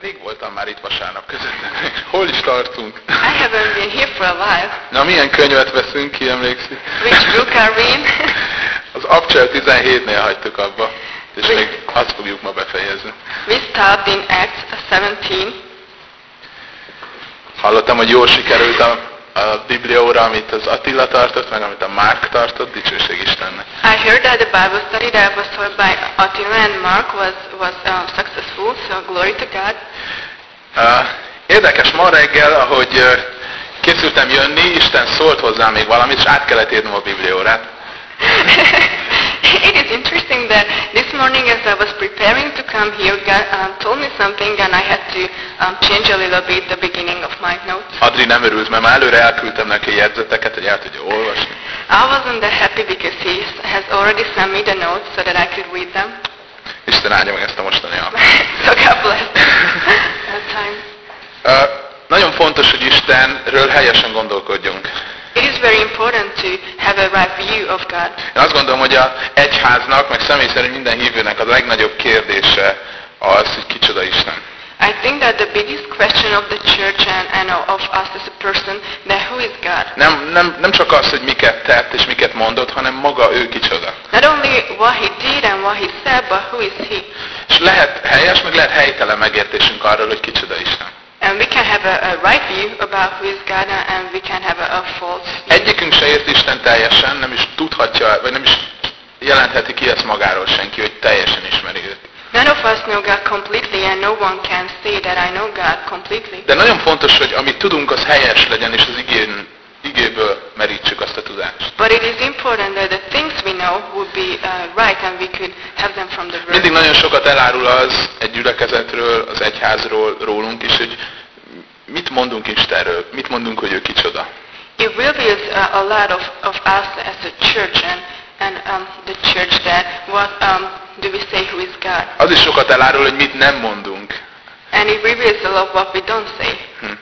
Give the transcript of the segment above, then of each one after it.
Rég voltam már itt vasárnap között. Hol is tartunk? I haven't been here for a while. Na, milyen könyvet veszünk, ki emlékszik? Which book are we in? Az Abcsel 17-nél hagytuk abba, és még azt fogjuk ma befejezni. we start in Acts 17. Hallottam, hogy jól sikerült a, a Biblióra, amit az Attila tartott, meg amit a Márk tartott, dicsőség Istennek. I heard that the Bible study that was held by Attila and Mark was, was uh, successful, so glory to God. Uh, érdekes, ma reggel, ahogy uh, készültem jönni, Isten szólt hozzám még valamit, és át kellett írnom a Bibliórát. it is interesting that this morning as I was preparing to come here, God um, told me something and I had to um, change a little bit the beginning of my notes. Adri nem örült, mert már előre elküldtem neki a jegyzeteket, hogy el tudja olvasni. I wasn't that happy because he has already sent me the notes so that I could read them. Isten áldja meg ezt a mostani alkalmat. so God bless that time. Uh, nagyon fontos, hogy Istenről helyesen gondolkodjunk. It is very important to have a right view of God. Én azt gondolom, hogy a egyháznak, meg személy szerint minden hívőnek a legnagyobb kérdése az, hogy kicsoda Isten. I think that the biggest question of the church and, and of us as a person, that who is God? Nem, nem, nem csak az, hogy miket tett és miket mondott, hanem maga ő kicsoda. Not only what he did and what he said, but who is he? És lehet helyes, meg lehet helytelen megértésünk arról, hogy kicsoda Isten. And we can have a, a right view about who is God and we can have a, a false view. Egyikünk se ért Isten teljesen, nem is tudhatja, vagy nem is jelentheti ki ezt magáról senki, hogy teljesen ismeri őt. None of us know God completely and no one can say that I know God completely. De nagyon fontos, hogy amit tudunk, az helyes legyen, és az igén, igéből merítsük azt a tudást. But it is important that the things we know would be uh, right and we could have them from the Mindig word. nagyon sokat elárul az egy gyülekezetről, az egyházról, rólunk is, hogy mit mondunk Istenről, mit mondunk, hogy ő kicsoda. It reveals uh, a lot of, of us as a church and, and um, the church that what um, do we say who is God. Az is sokat elárul, hogy mit nem mondunk. And it reveals a lot what we don't say. Hm.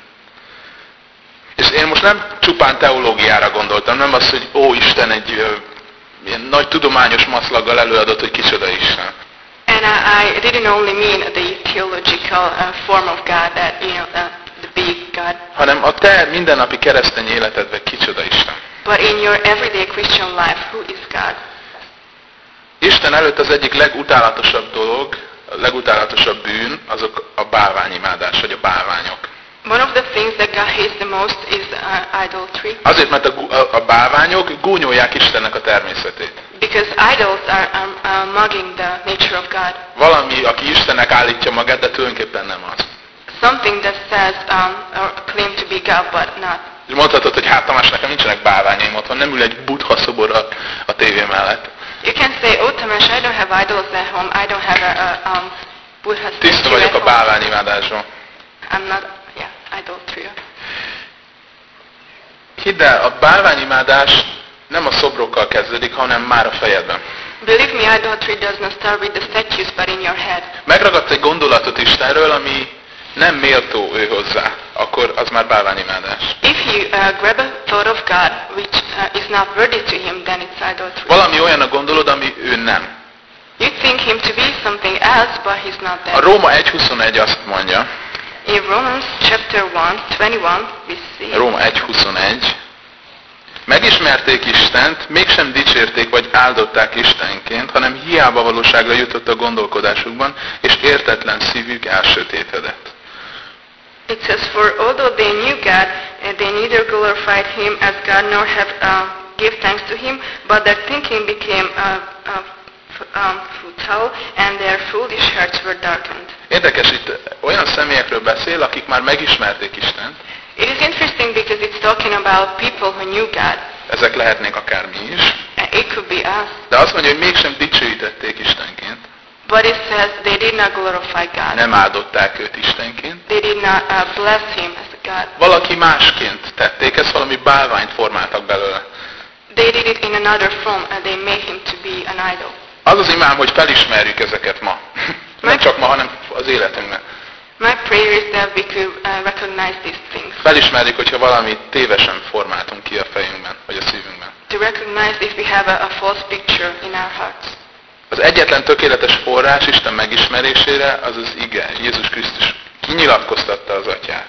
És én most nem csupán teológiára gondoltam, nem az, hogy ó, Isten egy ö, ilyen nagy tudományos maszlaggal előadott, hogy kicsoda Isten. And I, I didn't only mean the theological uh, form of God that, you know, uh, hanem a te mindennapi keresztény életedben kicsoda Isten. but in your everyday Christian life, who is God? Isten előtt az egyik legutálatosabb dolog, a legutálatosabb bűn, azok a bálványimádás, vagy a bálványok. One of the things that God hates the most is uh, idolatry. Azért, mert a, a, a bálványok gúnyolják Istennek a természetét. Because idols are um, uh, mugging the nature of God. Valami, aki Istennek állítja magát, de tulajdonképpen nem az. Something that says um, or claim to be God, but not. És mondhatod, hogy hát Tamás, nekem nincsenek bálványaim otthon, nem ül egy buddha szobor a, a tévé mellett. You can say, oh Tamas, I don't have idols at home. I don't have a, a um, Buddha Tiszta statue vagyok at a bálványimádásról. I'm not, yeah, idolatry. Hidd el, a bálványimádás nem a szobrokkal kezdődik, hanem már a fejedben. Believe me, idolatry does not start with the statues, but in your head. Megragadsz egy gondolatot Istenről, ami nem méltó ő hozzá, akkor az már bálványimádás. If you uh, grab a thought of God which uh, is not worthy to Him, then it's idolatry. Valami olyan a gondolod, ami ő nem. You think Him to be something else, but He's not A that. Róma 1.21 azt mondja, In Romans chapter 1, 21, we see Róma 1.21, Megismerték Istent, mégsem dicsérték vagy áldották Istenként, hanem hiába valóságra jutott a gondolkodásukban, és értetlen szívük elsötétedett. It says, For although they knew God, uh, they neither glorified Him as God nor have uh, give thanks to Him, but their thinking became uh, uh, um, futile, and their foolish hearts were darkened. Érdekes, itt olyan személyekről beszél, akik már megismerték Istent, It is interesting because it's talking about people who knew God. ezek lehetnék akár mi is, And it could be us. de azt mondja, hogy mégsem dicsőítették Istenként, But it says they did not glorify God. nem áldották őt Istenként, They did not uh, bless Him as God. valaki másként tették, ezt valami bálványt formáltak belőle. They did it in another form, and they made Him to be an idol. Az az imám, hogy felismerjük ezeket ma. Nem csak ma, hanem az életünkben. My prayer is that we could uh, recognize these things. Felismerjük, hogyha valamit tévesen formáltunk ki a fejünkben, vagy a szívünkben. To recognize if we have a, a false picture in our hearts. Az egyetlen tökéletes forrás Isten megismerésére az az ige, Jézus Krisztus kinyilatkoztatta az atyát.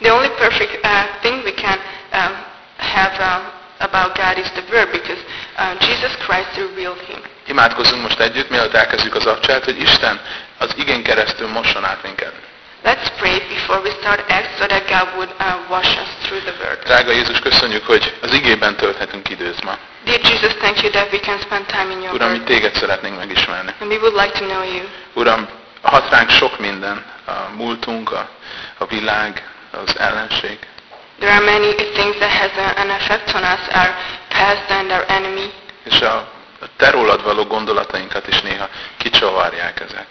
The only perfect uh, thing we can um, have um, about God is the Word because uh, Jesus Christ revealed Him. Imádkozzunk most együtt, mielőtt elkezdjük az abcsát, hogy Isten az igén keresztül mosson át minket. Let's pray before we start Acts so that God would uh, wash us through the Word. Drága Jézus, köszönjük, hogy az igében tölthetünk időt ma. Jesus, thank you that we can spend time in your Uram, mi Word. téged szeretnénk megismerni. And we would like to know you. Uram, hat ránk sok minden, a múltunk, a, a világ, az ellenség. There are many things that has a, an effect on us, our past and our enemy. És a, a te rólad való gondolatainkat is néha kicsavarják ezek.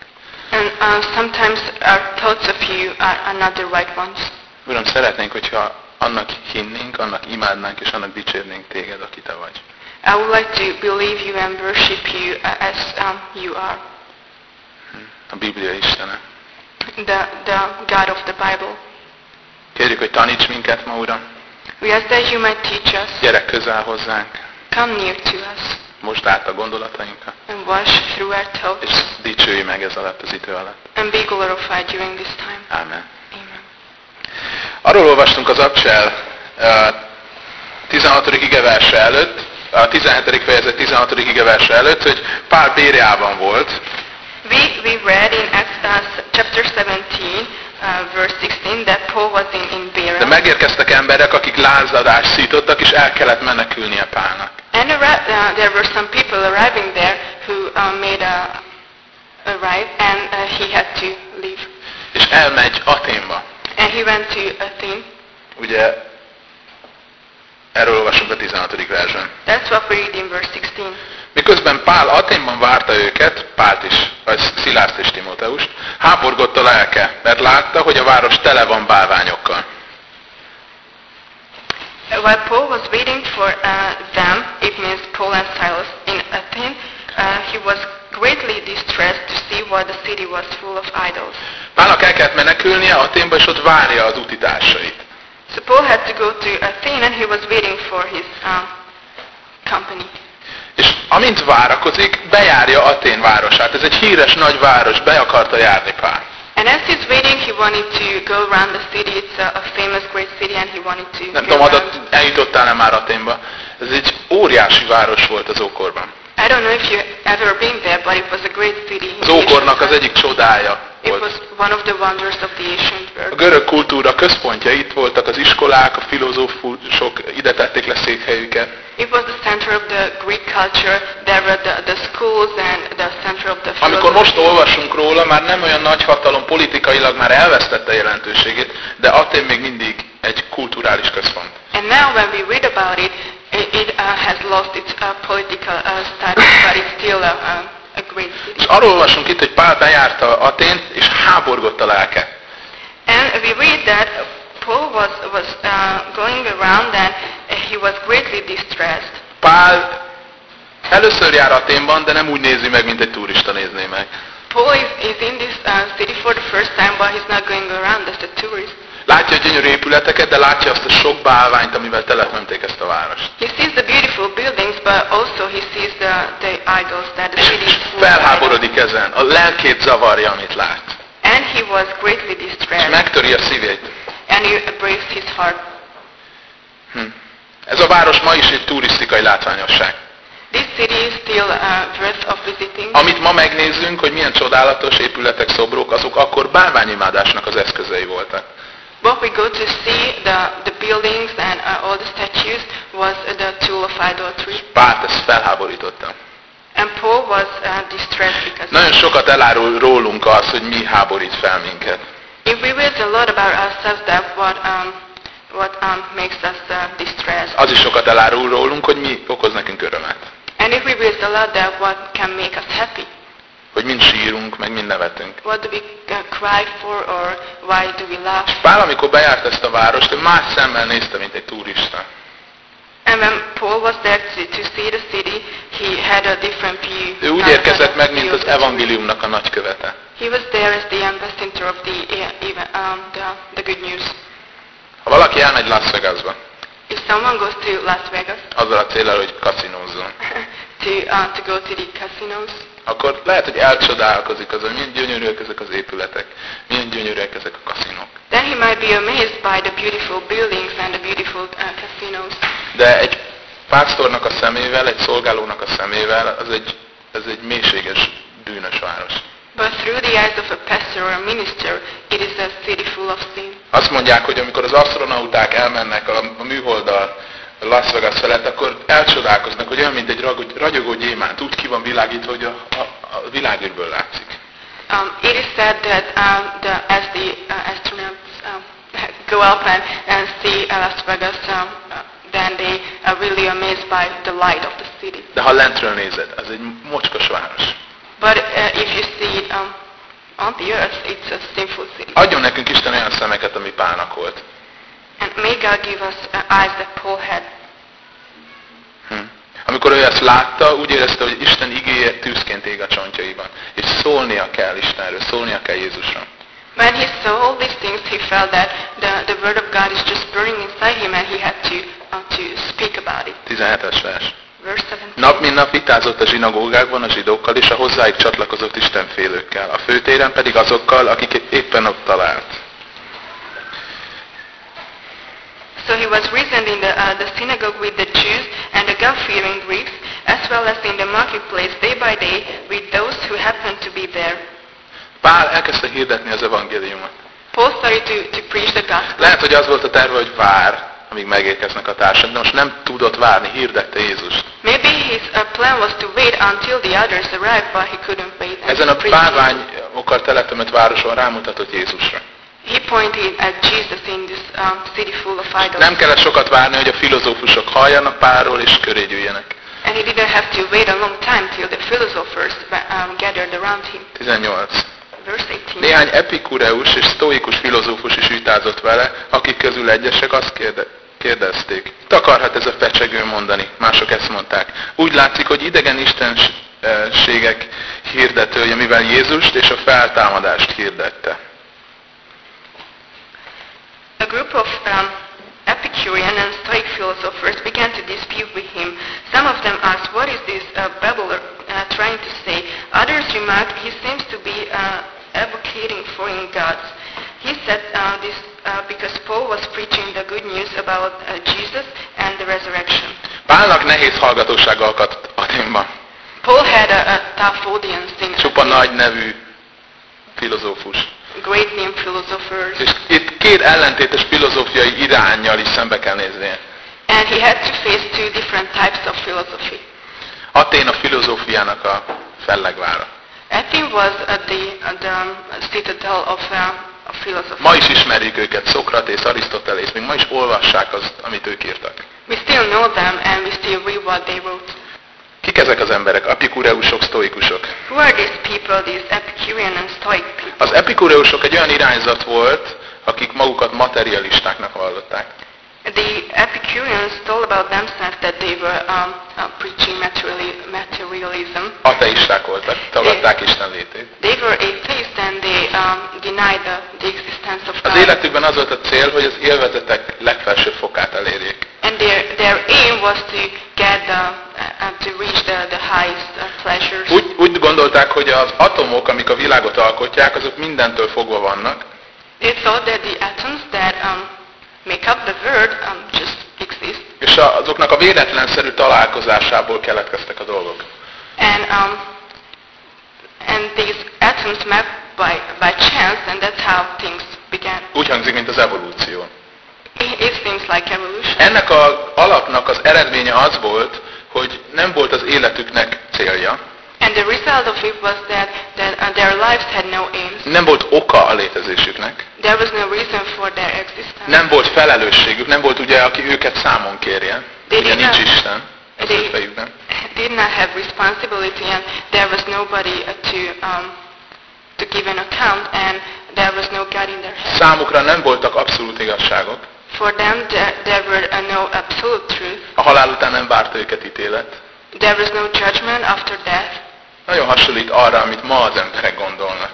And uh, sometimes our thoughts of you are, are not the right ones. Uram, szeretnénk, hogyha annak hinnénk, annak imádnánk, és annak dicsérnénk téged, aki te vagy. I would like to believe you and worship you uh, as um, you are, A Biblia Istene. the, the God of the Bible. Kérjük, hogy taníts minket ma, Uram. We ask that you might teach us, Gyere közel hozzánk, come near to us, most át a gondolatainkat, and wash through our és thoughts, dicsőj meg ez alatt az idő alatt. and be glorified during this time. Amen. Amen. Arról olvastunk az Abcsel uh, 16. igeverse előtt, a 17. fejezet 16. igeverse előtt, hogy Pál Bériában volt, We, we read in Acts chapter 17, uh, verse 16, that Paul was in, in de Berea. megérkeztek emberek, akik lázadást szítottak, és el kellett menekülnie Pálnak. And uh, there were some people arriving there who uh, made a arrive, and uh, he had to leave. És elmegy Aténba. And he went to Athens. Ugye erről olvasunk a 16. versben. That's what we read in verse 16. Miközben Pál Aténban várta őket, Pált is, vagy Szilászt és Timóteust, háborgott a lelke, mert látta, hogy a város tele van bálványokkal. While Paul was waiting for uh, them, it means Paul and Silas in Athens, uh, he was greatly distressed to see why the city was full of idols. Pálnak el kellett menekülnie Aténba, és ott várja az utitársait. So Paul had to go to Athens and he was waiting for his um, company. És amint várakozik, bejárja Atén városát. Ez egy híres nagy város, be akarta járni Pál. And as he's waiting, he wanted to go around the city. It's a, a famous great city and he wanted to Nem tudom, adat eljutottál-e már Aténba? Ez egy óriási város volt az ókorban. I don't know if you've ever been there, but it was a great city. Az ókornak az egyik csodája It was one of the wonders of the ancient A görög kultúra központja itt voltak, az iskolák, a filozófusok ide tették le székhelyüket. It was the center of the Greek culture. There were the, the schools and the center of the Amikor most olvasunk róla, már nem olyan nagy hatalom, politikailag már elvesztette jelentőségét, de Atén még mindig egy kulturális központ. And now when we read about it, it, it uh, has lost its uh, political uh, status, but it's still a, a great És arról olvasunk itt, hogy Pál bejárta Atént, és háborgott a lelke. And we read that Paul was, was uh, going around and he was greatly distressed. Pál először jár Aténban, de nem úgy nézi meg, mint egy turista nézné meg. Paul is, is in this uh, city for the first time, but he's not going around as a tourist. Látja a gyönyörű épületeket, de látja azt a sok bálványt, amivel telepönték ezt a várost. He sees the beautiful buildings, but also he sees the, the idols that the city. Felháborodik ezen, a lelkét zavarja, amit lát. And he was greatly És distressed, megtöri a szívét. and it breaks his heart. Hm. Ez a város ma is egy turisztikai látványosság. This city is still uh, worth of visiting. Amit ma megnézzünk, hogy milyen csodálatos épületek, szobrok, azok akkor bálványimádásnak az eszközei voltak. What we go to see, the, the buildings and uh, all the statues, was the tool of idolatry. Pált ezt felháborította. And Paul was uh, distressed because Nagyon sokat elárul rólunk az, hogy mi háborít fel minket. it reveals a lot about ourselves that what um, what um, makes us uh, distressed. Az is sokat elárul rólunk, hogy mi okoz nekünk örömet. And it reveals a lot that what can make us happy. Hogy mind sírunk, meg mind nevetünk. What do we uh, cry for or why do we laugh? Pál, amikor bejárt ezt a várost, ő más szemmel nézte, mint egy turista. And when Paul was there to, to see the city, he had a different view. Ő úgy érkezett meg, mint az evangéliumnak a nagykövete. He was there as the ambassador of the, even, um, the, the good news. Ha valaki elmegy Las Vegasba, If someone goes to Las Vegas azzal a célral, hogy kaszinózzon, to, uh, to go to the casinos, akkor lehet, hogy elcsodálkozik azon, milyen gyönyörűek ezek az épületek, milyen gyönyörűek ezek a kaszinók. be amazed by the beautiful buildings and the beautiful uh, casinos. De egy pásztornak a szemével, egy szolgálónak a szemével, az egy, ez egy mélységes, bűnös város. But through the eyes of a pastor or a minister, it is a city full of sin. Azt mondják, hogy amikor az astronauták elmennek a, a műholddal Las Vegas felett, akkor elcsodálkoznak, hogy olyan, mint egy ragyogó, ragyogó gyémánt, úgy ki van világítva, hogy a, a, a világűrből látszik. Um, it is said that um, the, as the uh, astronauts um, go up and, and see uh, Las Vegas, um, uh, then they are really amazed by the light of the city. De ha lentről nézed, az egy mocskos város. But uh, if you see it um, on the earth, it's a sinful city. Adjon nekünk Isten olyan szemeket, ami Pálnak volt. God give us uh, eyes that Paul had. Hm. Amikor ő ezt látta, úgy érezte, hogy Isten igéje tűzként ég a csontjaiban. És szólnia kell Istenről, szólnia kell Jézusról. When he saw all these things, he felt that the, the word of God is just burning inside him and he had to, uh, to speak about it. 17-es vers. Verse 17. Nap mint nap vitázott a zsinagógákban a zsidókkal és a hozzájuk csatlakozott istenfélőkkel, a főtéren pedig azokkal, akik éppen ott talált. So he was reasoned in the, uh, the synagogue with the Jews and the God-fearing Greeks, as well as in the marketplace day by day with those who happened to be there. Pál elkezdte hirdetni az evangéliumot. Paul started to, to preach the gospel. Lehet, hogy az volt a terve, hogy vár, amíg megérkeznek a társak, de most nem tudott várni, hirdette Jézust. Maybe his uh, plan was to wait until the others arrived, but he couldn't wait. Ezen a bálványokkal teletömött városon rámutatott Jézusra. He pointed at Jesus in this um, city full of idols. Nem kellett sokat várni, hogy a filozófusok halljanak Pálról és köré gyűjjenek. And he didn't have to wait a long time till the philosophers um, gathered around him. 18. Verse 18. Néhány epikureus és sztoikus filozófus is vitázott vele, akik közül egyesek azt kérde, kérdezték. Mit akarhat ez a fecsegő mondani? Mások ezt mondták. Úgy látszik, hogy idegen istenségek hirdetője, mivel Jézust és a feltámadást hirdette. A group of um, Epicurean and Stoic philosophers began to dispute with him. Some of them asked, what is this uh, babbler uh, trying to say? Others remarked, he seems to be uh, advocating foreign gods. He said uh, this uh, because Paul was preaching the good news about uh, Jesus and the resurrection. Pálnak nehéz hallgatósága akadt Aténban. Paul had a, a tough audience in Csupa nagy nevű filozófus. Great name philosophers. És itt két ellentétes filozófiai irányjal is szembe kell néznie. And he had to face two different types of philosophy. Atén a filozófiának a fellegvára. Athens was at the, at the um, citadel of, uh, of philosophy. Ma is ismerjük őket, Szokratész, Arisztotelész, még ma is olvassák azt, amit ők írtak. We still know them and we still read what they wrote. Kik ezek az emberek? Epikureusok, sztoikusok. Who are these people, these Epicurean and Stoic people? Az epikureusok egy olyan irányzat volt, akik magukat materialistáknak vallották. The Epicureans told about themselves that they were um, uh, preaching materiali- materialism. Ateisták voltak, tagadták Isten létét. They were atheists and they um, denied the, the existence of Az God. életükben az volt a cél, hogy az élvezetek legfelsőbb fokát elérjék. And their, their aim was to get the, uh, uh, to reach the, the highest uh, pleasures. Úgy, úgy gondolták, hogy az atomok, amik a világot alkotják, azok mindentől fogva vannak, They thought that the atoms that um, make up the world um, just exist. és azoknak a véletlenszerű találkozásából keletkeztek a dolgok. And, um, and these atoms met by, by chance and that's how things began. Úgy hangzik, mint az evolúció. It, it seems like evolution. Ennek az alapnak az eredménye az volt, hogy nem volt az életüknek célja, And the result of it was that, that uh, their lives had no aims. nem volt oka a létezésüknek, There was no reason for their existence. nem volt felelősségük, nem volt ugye, aki őket számon kérje. Ugye nincs Isten az ő They fejükben. did not have responsibility and there was nobody uh, to, um, to give an account and there was no God in their head. Számukra nem voltak abszolút igazságok. For them there, there were uh, no absolute truth. A halál után nem várt őket ítélet. There was no judgment after death. Nagyon hasonlít arra, amit ma az emberek gondolnak.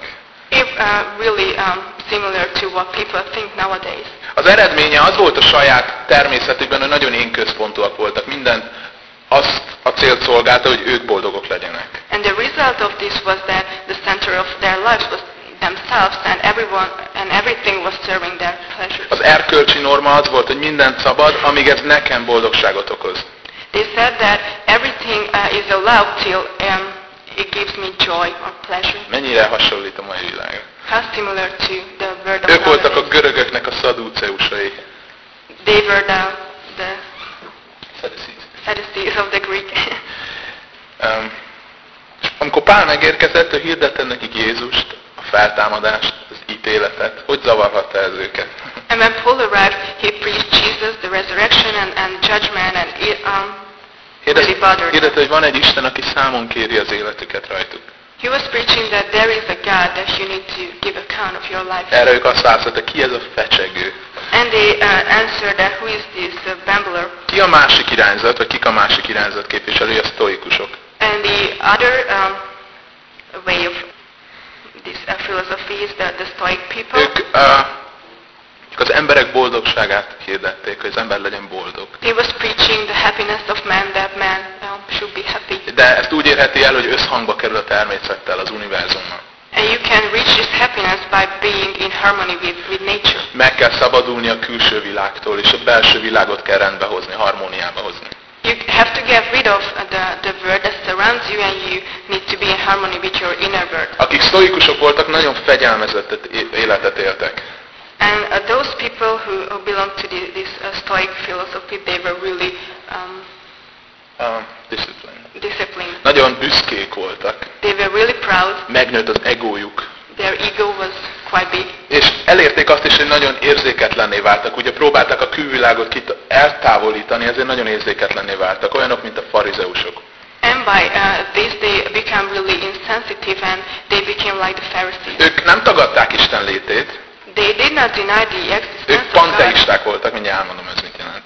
It uh, really um, similar to what people think nowadays. Az eredménye az volt a saját természetükben, hogy nagyon én központúak voltak. Minden azt a célt szolgálta, hogy ők boldogok legyenek. And the result of this was that the center of their lives was themselves and everyone and everything was serving their pleasures. Az erkölcsi norma az volt, hogy mindent szabad, amíg ez nekem boldogságot okoz. They said that everything uh, is allowed till um, it gives me joy or pleasure. Mennyire hasonlít a mai világra. How similar to the word of Ők voltak a görögöknek a szadúceusai. They were the, the Sadducees of the Greek. Um, amikor Pál megérkezett, ő hirdette nekik Jézust, a feltámadást, az ítéletet. Hogy zavarhatta ez őket? and when Paul arrived, he preached Jesus, the resurrection and, and judgment, and um, hirdette, hogy van egy Isten, aki számon kéri az életüket rajtuk. He was preaching that there is a God that you need to give account of your life. Erre ők azt válaszoltak, ki ez a fecsegő? And they uh, answered that who is this uh, Bambler? Ki a másik irányzat, vagy kik a másik irányzat képviselői, a sztoikusok. And the other um, way of this uh, philosophy is that the Stoic people. Ők uh, ők az emberek boldogságát hirdették, hogy az ember legyen boldog. He was preaching the happiness of man, that man um, should be happy. De ezt úgy érheti el, hogy összhangba kerül a természettel, az univerzummal. And you can reach this happiness by being in harmony with, with nature. Meg kell szabadulni a külső világtól, és a belső világot kell rendbe hozni, harmóniába hozni. You have to get rid of uh, the, the world that surrounds you and you need to be in harmony with your inner world. Akik sztoikusok voltak, nagyon fegyelmezett életet éltek. And uh, those people who, who belong to the, this uh, Stoic philosophy, they were really um, Uh, discipline. disciplined. Nagyon büszkék voltak. They were really proud. Megnőtt az egójuk. Their ego was quite big. És elérték azt is, hogy nagyon érzéketlenné váltak. Ugye próbálták a külvilágot eltávolítani, ezért nagyon érzéketlenné váltak. Olyanok, mint a farizeusok. And by uh, this, they become really insensitive and they became like the Pharisees. Ők nem tagadták Isten létét, They did not deny the ők existence God. panteisták voltak, mindjárt elmondom, ez mit jelent.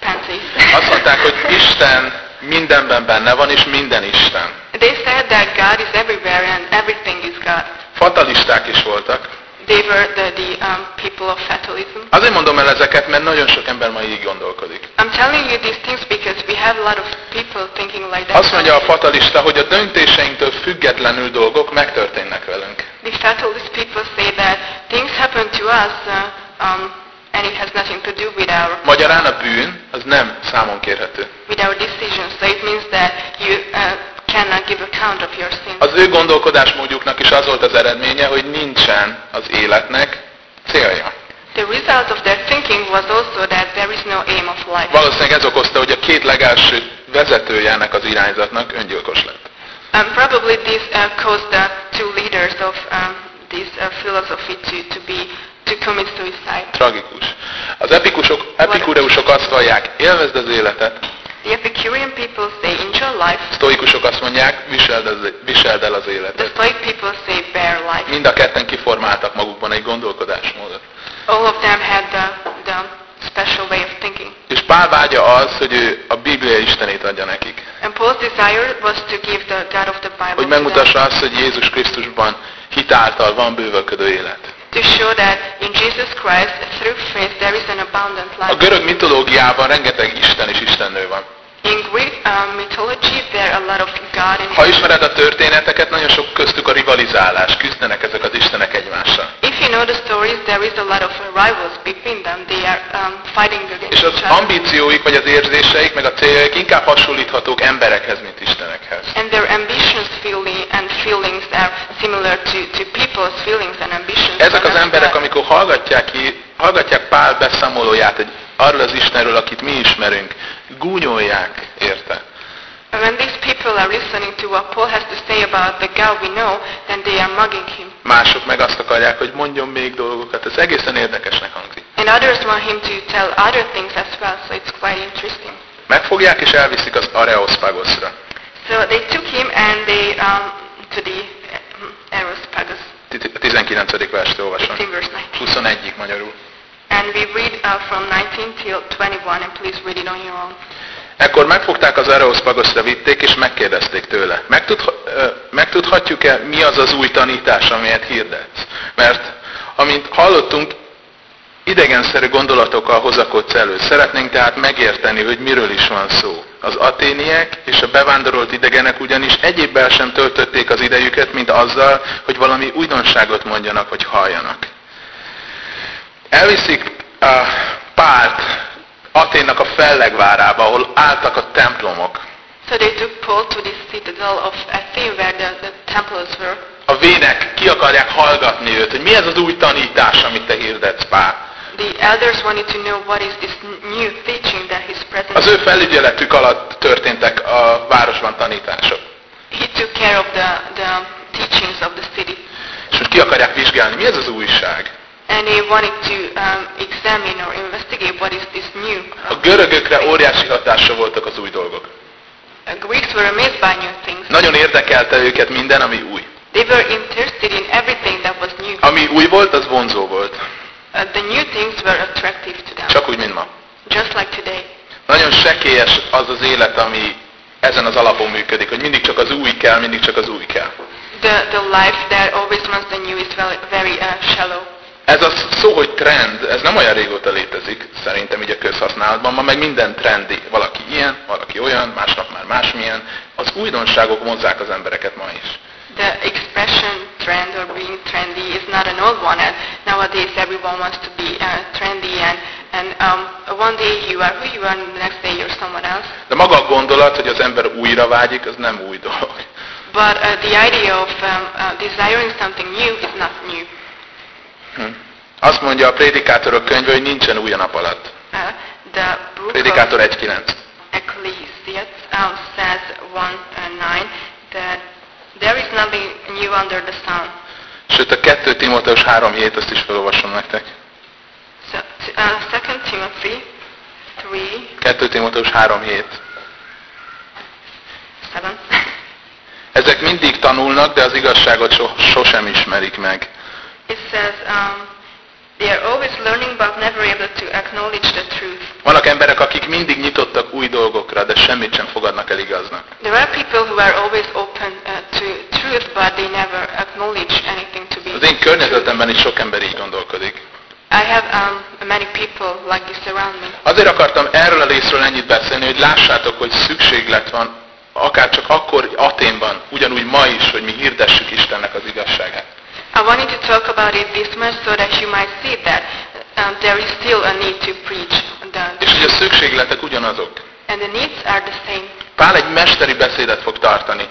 Pantheists. Azt mondták, hogy Isten mindenben benne van, és minden Isten. They said that God is everywhere and everything is God. Fatalisták is voltak. They were the, the um, people of fatalism. Azért mondom el ezeket, mert nagyon sok ember ma így gondolkodik. I'm telling you these things because we have a lot of people thinking like that. Azt mondja a fatalista, hogy a döntéseinktől függetlenül dolgok megtörténnek velünk. The fatalist people say that things happen to us uh, um, and it has nothing to do with our Magyarán a bűn az nem számon kérhető. with our decisions. So it means that you uh, cannot give account of your sins. Az ő gondolkodásmódjuknak is az volt az eredménye, hogy nincsen az életnek célja. The result of their thinking was also that there is no aim of life. Valószínűleg ez okozta, hogy a két legelső vezetője ennek az irányzatnak öngyilkos lett. Um, probably this uh, caused the two leaders of um, this uh, philosophy to, to be to commit suicide. Tragikus. Az epikusok, epikureusok azt vallják, élvezd az életet, The Epicurean people say enjoy life. sztoikusok azt mondják, viseld, az, viseld el az The életet. Stoic people say bear life. Mind a ketten kiformáltak magukban egy gondolkodásmódot. All of them had the, the special way of thinking. És Pál vágya az, hogy ő a Biblia Istenét adja nekik. And Paul's desire was to give the God of the Bible Hogy megmutassa azt, hogy Jézus Krisztusban hitáltal van bővölködő élet. to show that in Jesus Christ, through faith, there is an abundant A life. görög mitológiában rengeteg Isten és Istennő van. Ha ismered a történeteket, nagyon sok köztük a rivalizálás, küzdenek ezek az Istenek egymással. If you know the stories, there is a lot of rivals between them. They are um, fighting against És az ambícióik, vagy az érzéseik, meg a céljaik inkább hasonlíthatók emberekhez, mint Istenekhez. And their ambitions feeling and feelings are similar to, to people's feelings and ambitions. Ezek az emberek, amikor hallgatják, ki, hallgatják Pál beszámolóját egy, arról az Istenről, akit mi ismerünk, gúnyolják érte. And when these people are listening to what Paul has to say about the God we know, then they are mugging him. Mások meg azt akarják, hogy mondjon még dolgokat. Ez egészen érdekesnek hangzik. And others want him to tell other things as well, so it's quite interesting. Megfogják és elviszik az Areospagosra. So they took him and they um, to the um, Areopagus, 19. verset olvasom. 15 verse 19. 21 magyarul. And we read uh, from 19 till 21, and please read it on your own. Ekkor megfogták az Areospagosra vitték, és megkérdezték tőle. Megtudhatjuk-e, mi az az új tanítás, amelyet hirdetsz? Mert, amint hallottunk, idegenszerű gondolatokkal hozakodsz elő. Szeretnénk tehát megérteni, hogy miről is van szó. Az aténiek és a bevándorolt idegenek ugyanis egyébbel sem töltötték az idejüket, mint azzal, hogy valami újdonságot mondjanak vagy halljanak. Elviszik uh, Pált Aténnak a fellegvárába, ahol álltak a templomok. So they took Paul to the citadel of Athens where the, the temples were. A vének ki akarják hallgatni őt, hogy mi ez az új tanítás, amit te hirdetsz, Pál. The elders wanted to know what is this n- new teaching that he's Az ő felügyeletük alatt történtek a városban tanítások. He took care of the, the teachings of the city. És most ki akarják vizsgálni, mi ez az újság. And they wanted to um, examine or investigate what is this new. A görögökre óriási hatása voltak az új dolgok. Uh, Greeks were amazed by new things. Nagyon érdekelte őket minden, ami új. They were interested in everything that was new. Ami új volt, az vonzó volt. Uh, the new things were attractive to them, Csak úgy, mint ma. just like today. Nagyon sekélyes az az élet, ami ezen az alapon működik, hogy mindig csak az új kell, mindig csak az új kell. The, the life that always wants the new is very, uh, shallow. Ez a szó, hogy trend, ez nem olyan régóta létezik, szerintem így a közhasználatban. Ma meg minden trendi. Valaki ilyen, valaki olyan, másnap már másmilyen. Az újdonságok mozzák az embereket ma is. The expression trend or being trendy is not an old one, and nowadays everyone wants to be uh, trendy, and, and um, one day you are who you are, and the next day you're someone else. De maga a gondolat, hogy az ember újra vágyik, az nem új dolog. But uh, the idea of um, uh, desiring something new is not new. Hm. Azt mondja a Prédikátorok könyve, hogy nincsen új nap alatt. Uh, the Prédikátor of 1.9. Ecclesiastes um, says 1 nothing new under the sun. Sőt, a 2 Timóteus 3.7, azt is felolvasom nektek. So, uh, 2 Timothy 3 2 Timóteus 3.7. 7. Ezek mindig tanulnak, de az igazságot so, sosem ismerik meg. It says um, they are always learning but never able to acknowledge the truth. Vannak emberek, akik mindig nyitottak új dolgokra, de semmit sem fogadnak el igaznak. There are people who are always open uh, to truth but they never acknowledge anything to be Az én környezetemben is sok ember így gondolkodik. I have um, many people like this around me. Azért akartam erről a részről ennyit beszélni, hogy lássátok, hogy szükséglet van, akár csak akkor Aténban, ugyanúgy ma is, hogy mi hirdessük Istennek az igazságát. I wanted to talk about it this much so that you might see that um, there is still a need to preach the, És hogy a szükségletek ugyanazok. and the needs are the same. Pál egy mesteri beszédet fog tartani.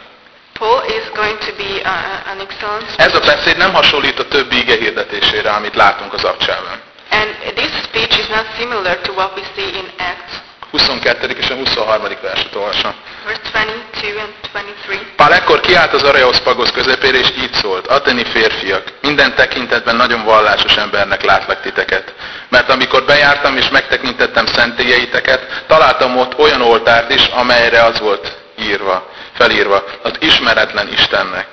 Paul is going to be uh, an excellent Ez a beszéd nem hasonlít a többi ige hirdetésére, amit látunk az abcsában. and this speech is not similar to what we see in Acts 22. és a 23. verset olvasom. verse 22 and 23. Pál ekkor kiállt az Areoszpagosz közepére, és így szólt, Ateni férfiak, minden tekintetben nagyon vallásos embernek látlak titeket. Mert amikor bejártam és megtekintettem szentélyeiteket, találtam ott olyan oltárt is, amelyre az volt írva, felírva, az ismeretlen Istennek.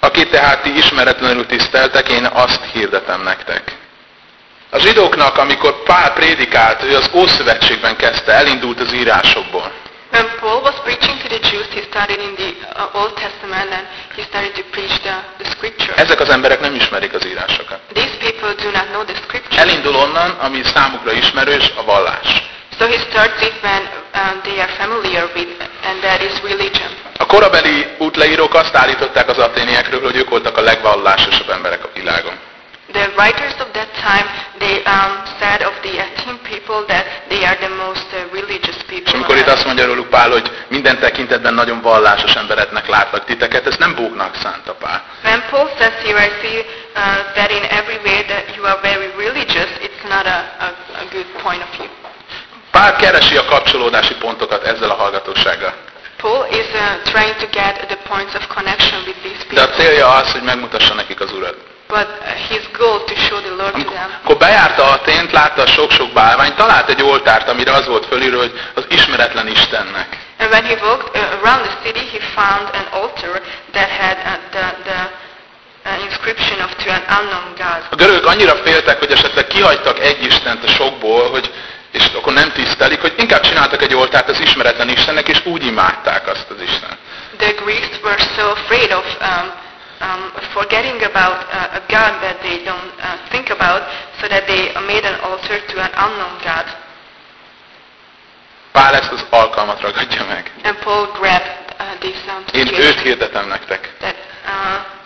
Akit tehát ti ismeretlenül tiszteltek, én azt hirdetem nektek. A zsidóknak, amikor Pál prédikált, ő az Ószövetségben kezdte, elindult az írásokból. When Paul was preaching to the Jews, he started in the uh, Old Testament and he started to preach the, the scripture. Ezek az emberek nem ismerik az írásokat. These people do not know the scripture. Elindul onnan, ami számukra ismerős, a vallás. So he starts it when um, they are familiar with, and that is religion. A korabeli útleírók azt állították az aténiekről, hogy ők voltak a legvallásosabb emberek a világon. The writers of that time, they um, said of the Athene people that they are the most uh, religious És people. amikor on itt azt mondja róluk Pál, hogy minden tekintetben nagyon vallásos embereknek látlak titeket, ez nem bóknak szánta Pál. When Paul says here, I see uh, that in every way that you are very religious, it's not a, a, a good point of view. Pál keresi a kapcsolódási pontokat ezzel a hallgatósággal. Paul is uh, trying to get the points of connection with these De a people, célja az, hogy megmutassa nekik az Urat. But uh, his goal to show the Lord to them. amikor bejárta Atént, látta a sok-sok bálványt, talált egy oltárt, amire az volt fölírva, hogy az ismeretlen Istennek. And when he walked uh, around the city, he found an altar that had uh, the, the inscription of to an unknown God. A görögök annyira féltek, hogy esetleg kihagytak egy Istent a sokból, hogy, és akkor nem tisztelik, hogy inkább csináltak egy oltárt az ismeretlen Istennek, és úgy imádták azt az Istent. The Greeks were so afraid of um, um, forgetting about uh, a God that they don't uh, think about, so that they made an altar to an unknown God. Pál ezt az alkalmat ragadja meg. And Paul grabbed uh, this um, Én őt hirdetem nektek. that uh,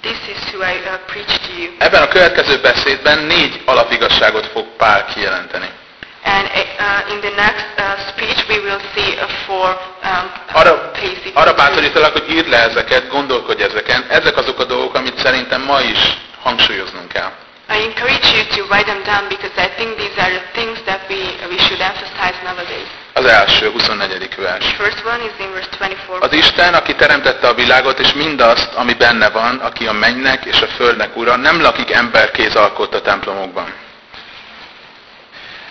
This is who I uh, preach to you. Ebben a következő beszédben négy alapigazságot fog Pál kijelenteni. And uh, in the next uh, speech, we will see uh, four um, Arra, basic arra bátorítalak, hogy írd le ezeket, gondolkodj ezeken. Ezek azok a dolgok, amit szerintem ma is hangsúlyoznunk kell. I encourage you to write them down because I think these are the things that we, we should emphasize nowadays. Az első, 24. vers. First one is in verse 24. Az Isten, aki teremtette a világot, és mindazt, ami benne van, aki a mennynek és a földnek ura, nem lakik emberkéz alkott a templomokban.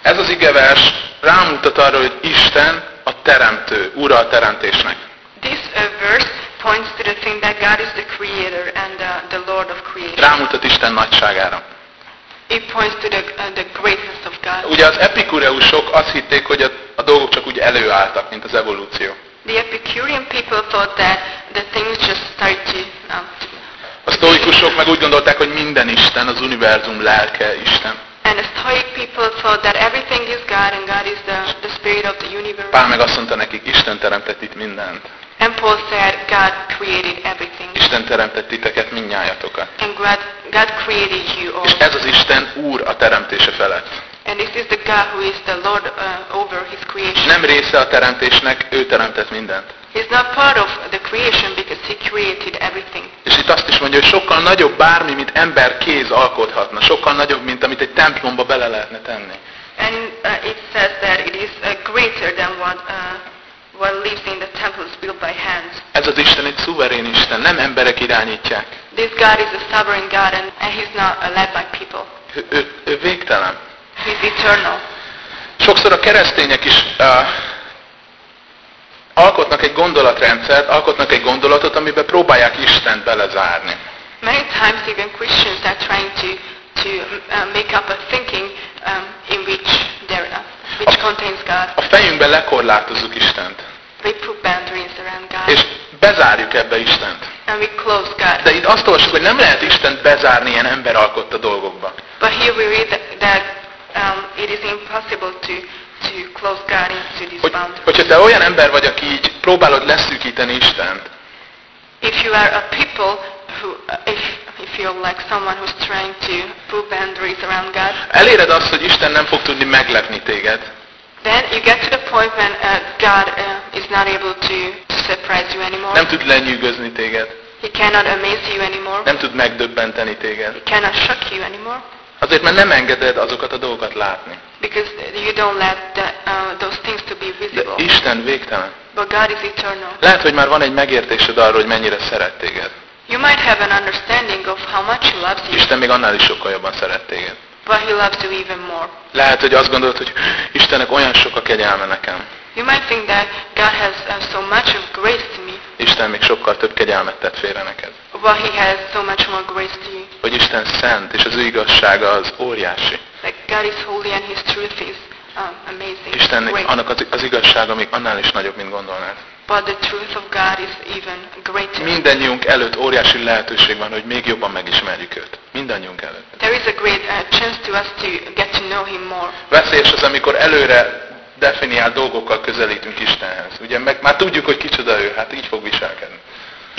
Ez az igevers rámutat arra, hogy Isten a teremtő, ura a teremtésnek. This uh, verse points to the thing that God is the creator and uh, the Lord of creation. Rámutat Isten nagyságára. It points to the, uh, the greatness of God. Ugye az epikureusok azt hitték, hogy a, a dolgok csak úgy előálltak, mint az evolúció. The Epicurean people thought that the things just started um, A sztoikusok meg úgy gondolták, hogy minden Isten, az univerzum lelke Isten. And the Stoic people thought that everything is God and God is the, the spirit of the universe. Pál meg azt mondta nekik, Isten teremtett itt mindent. And Paul said God created everything. Isten teremtett titeket, mindnyájatokat. And God, God created you all. És ez az Isten úr a teremtése felett. And this is the God who is the Lord uh, over his creation. Nem része a teremtésnek, ő teremtett mindent. He's not part of the creation because he created everything. És itt azt is mondja, hogy sokkal nagyobb bármi, mint ember kéz alkothatna. Sokkal nagyobb, mint amit egy templomba bele lehetne tenni. And uh, it says that it is uh, greater than what, uh, what lives in the temples built by hands. Ez az Isten egy szuverén Isten, nem emberek irányítják. This God is a sovereign God and, and he's not uh, led by people. Ő, ő, ő végtelen. He's eternal. Sokszor a keresztények is uh, alkotnak egy gondolatrendszert, alkotnak egy gondolatot, amiben próbálják Istent belezárni. Many times even Christians are trying to, to uh, make up a thinking um, in which, there, which contains God. A fejünkben lekorlátozzuk Istent, They put boundaries around God. és bezárjuk ebbe Istent. And we close God. De itt azt olvassuk, hogy nem lehet Istent bezárni ilyen ember alkotta dolgokba. But here we read that um, it is impossible to, to close God into these Hogy, hogyha te olyan ember vagy, aki így próbálod leszűkíteni Istent, If you are a people who, uh, if, if you're like someone who's trying to put boundaries around God, eléred azt, hogy Isten nem fog tudni meglepni téged, then you get to the point when uh, God uh, is not able to surprise you anymore. nem tud lenyűgözni téged, He cannot amaze you anymore. nem tud megdöbbenteni téged. He cannot shock you anymore. Azért, mert nem engeded azokat a dolgokat látni. Because you don't let the, uh, those things to be De. Isten végtelen. But God is eternal. Lehet, hogy már van egy megértésed arról, hogy mennyire szeret téged. You might have an understanding of how much He loves you, Isten még annál is sokkal jobban szeret téged. but He loves you even more. Lehet, hogy azt gondolod, hogy Istennek olyan sok a kegyelme nekem. You might think that God has uh, so much of grace to me, Isten még sokkal több kegyelmet tett félre neked. But He has so much more grace to you. Hogy Isten szent, és az ő igazsága az óriási. Like God is holy and His truth is um, amazing. Istennek great. annak az, az igazsága még annál is nagyobb, mint gondolnád. But the truth of God is even greater. Mindennyiunk előtt óriási lehetőség van, hogy még jobban megismerjük őt. Mindannyiunk előtt. There is a great uh, chance to us to get to know Him more. Veszélyes az, amikor előre definiált dolgokkal közelítünk Istenhez. Ugye meg már tudjuk, hogy kicsoda ő, hát így fog viselkedni.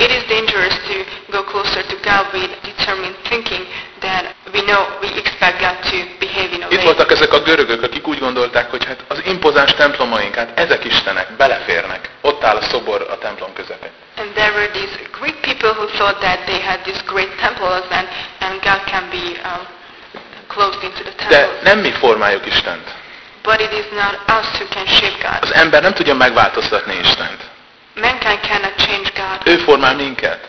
It is dangerous to go closer to God with determined thinking that we know we expect God to behave in a Itt way. voltak ezek a görögök, akik úgy gondolták, hogy hát az impozáns templomaink, hát ezek Istenek, beleférnek. Ott áll a szobor a templom közepén. And there were these Greek people who thought that they had these great temples and, and God can be um, closed into the De temples. nem mi formáljuk Istent. But it is not us who can shape God. Az ember nem tudja megváltoztatni Istent. Mankind cannot change God. Ő formál minket.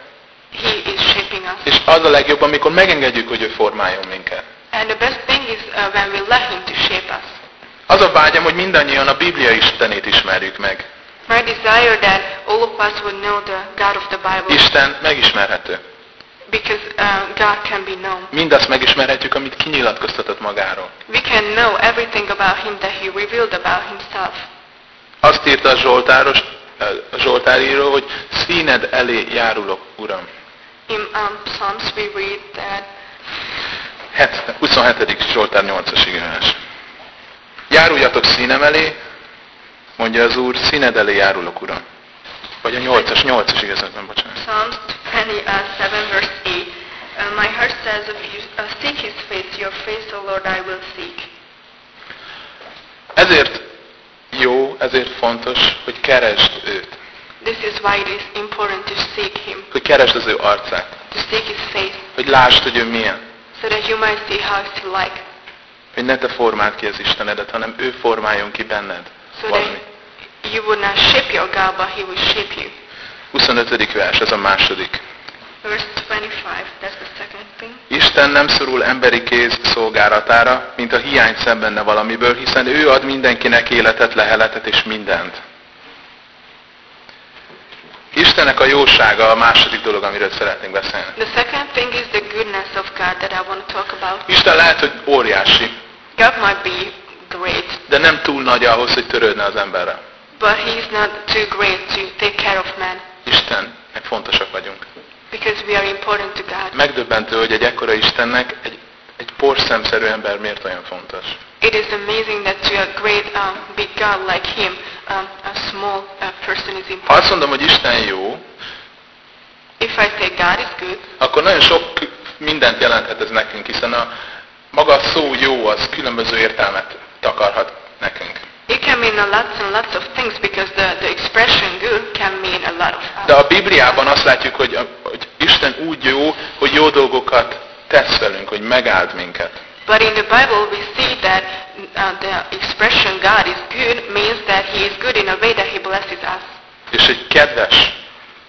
He is shaping us. És az a legjobb, amikor megengedjük, hogy ő formáljon minket. And the best thing is uh, when we let Him to shape us. Az a vágyam, hogy mindannyian a Biblia Istenét ismerjük meg. My desire that all of us would know the God of the Bible Isten megismerhető. because uh, God can be known. Mindazt megismerhetjük, amit kinyilatkoztatott magáról. We can know everything about Him that He revealed about Himself. Azt írta a Zsoltáros, a Zsoltáríró, hogy színed elé járulok, Uram. In um, Psalms we read that Het- 27. Zsoltár 8-as igazás. Járuljatok színem elé, mondja az Úr, színed elé járulok, Uram. Vagy a 8-as, 8-as igazatban, bocsánat. Psalms 27 verse 8 Uh, my heart says, if you uh, seek his face, your face, O Lord, I will seek. Ezért jó, ezért fontos, hogy keresd őt. This is why it is important to seek him, Hogy keresd az ő arcát. to seek his face, Hogy lásd, hogy ő milyen. so that you might see how he like, Hogy ne te formáld ki az Istenedet, hanem ő formáljon ki benned so valami. that you would not shape your God, but he will shape you. 25. vers, ez a második. Verse 25, that's the second thing. Isten nem szorul emberi kéz szolgálatára, mint a hiány szem benne valamiből, hiszen ő ad mindenkinek életet, leheletet és mindent. Istennek a jósága a második dolog, amiről szeretnénk beszélni. The second thing is the goodness of God that I want to talk about. Isten lehet, hogy óriási, God might be great, de nem túl nagy ahhoz, hogy törődne az emberre. but he's not too great to take care of man, Istennek fontosak vagyunk. Because we are important to God. Megdöbbentő, hogy egy ekkora Istennek egy, egy porszemszerű ember miért olyan fontos. It is amazing that to a great, um, big God like him, um, a small uh, person is Ha important. azt mondom, hogy Isten jó, If I say God is good, akkor nagyon sok mindent jelenthet ez nekünk, hiszen a maga a szó jó, az különböző értelmet takarhat nekünk. It can mean a lots and lots of things because the, the expression good can mean a lot of De a Bibliában azt látjuk, hogy, hogy Isten úgy jó, hogy jó dolgokat tesz velünk, hogy megáld minket. But in the Bible, we see that uh, the expression God is good means that He is good in a way that He blesses us És hogy kedves,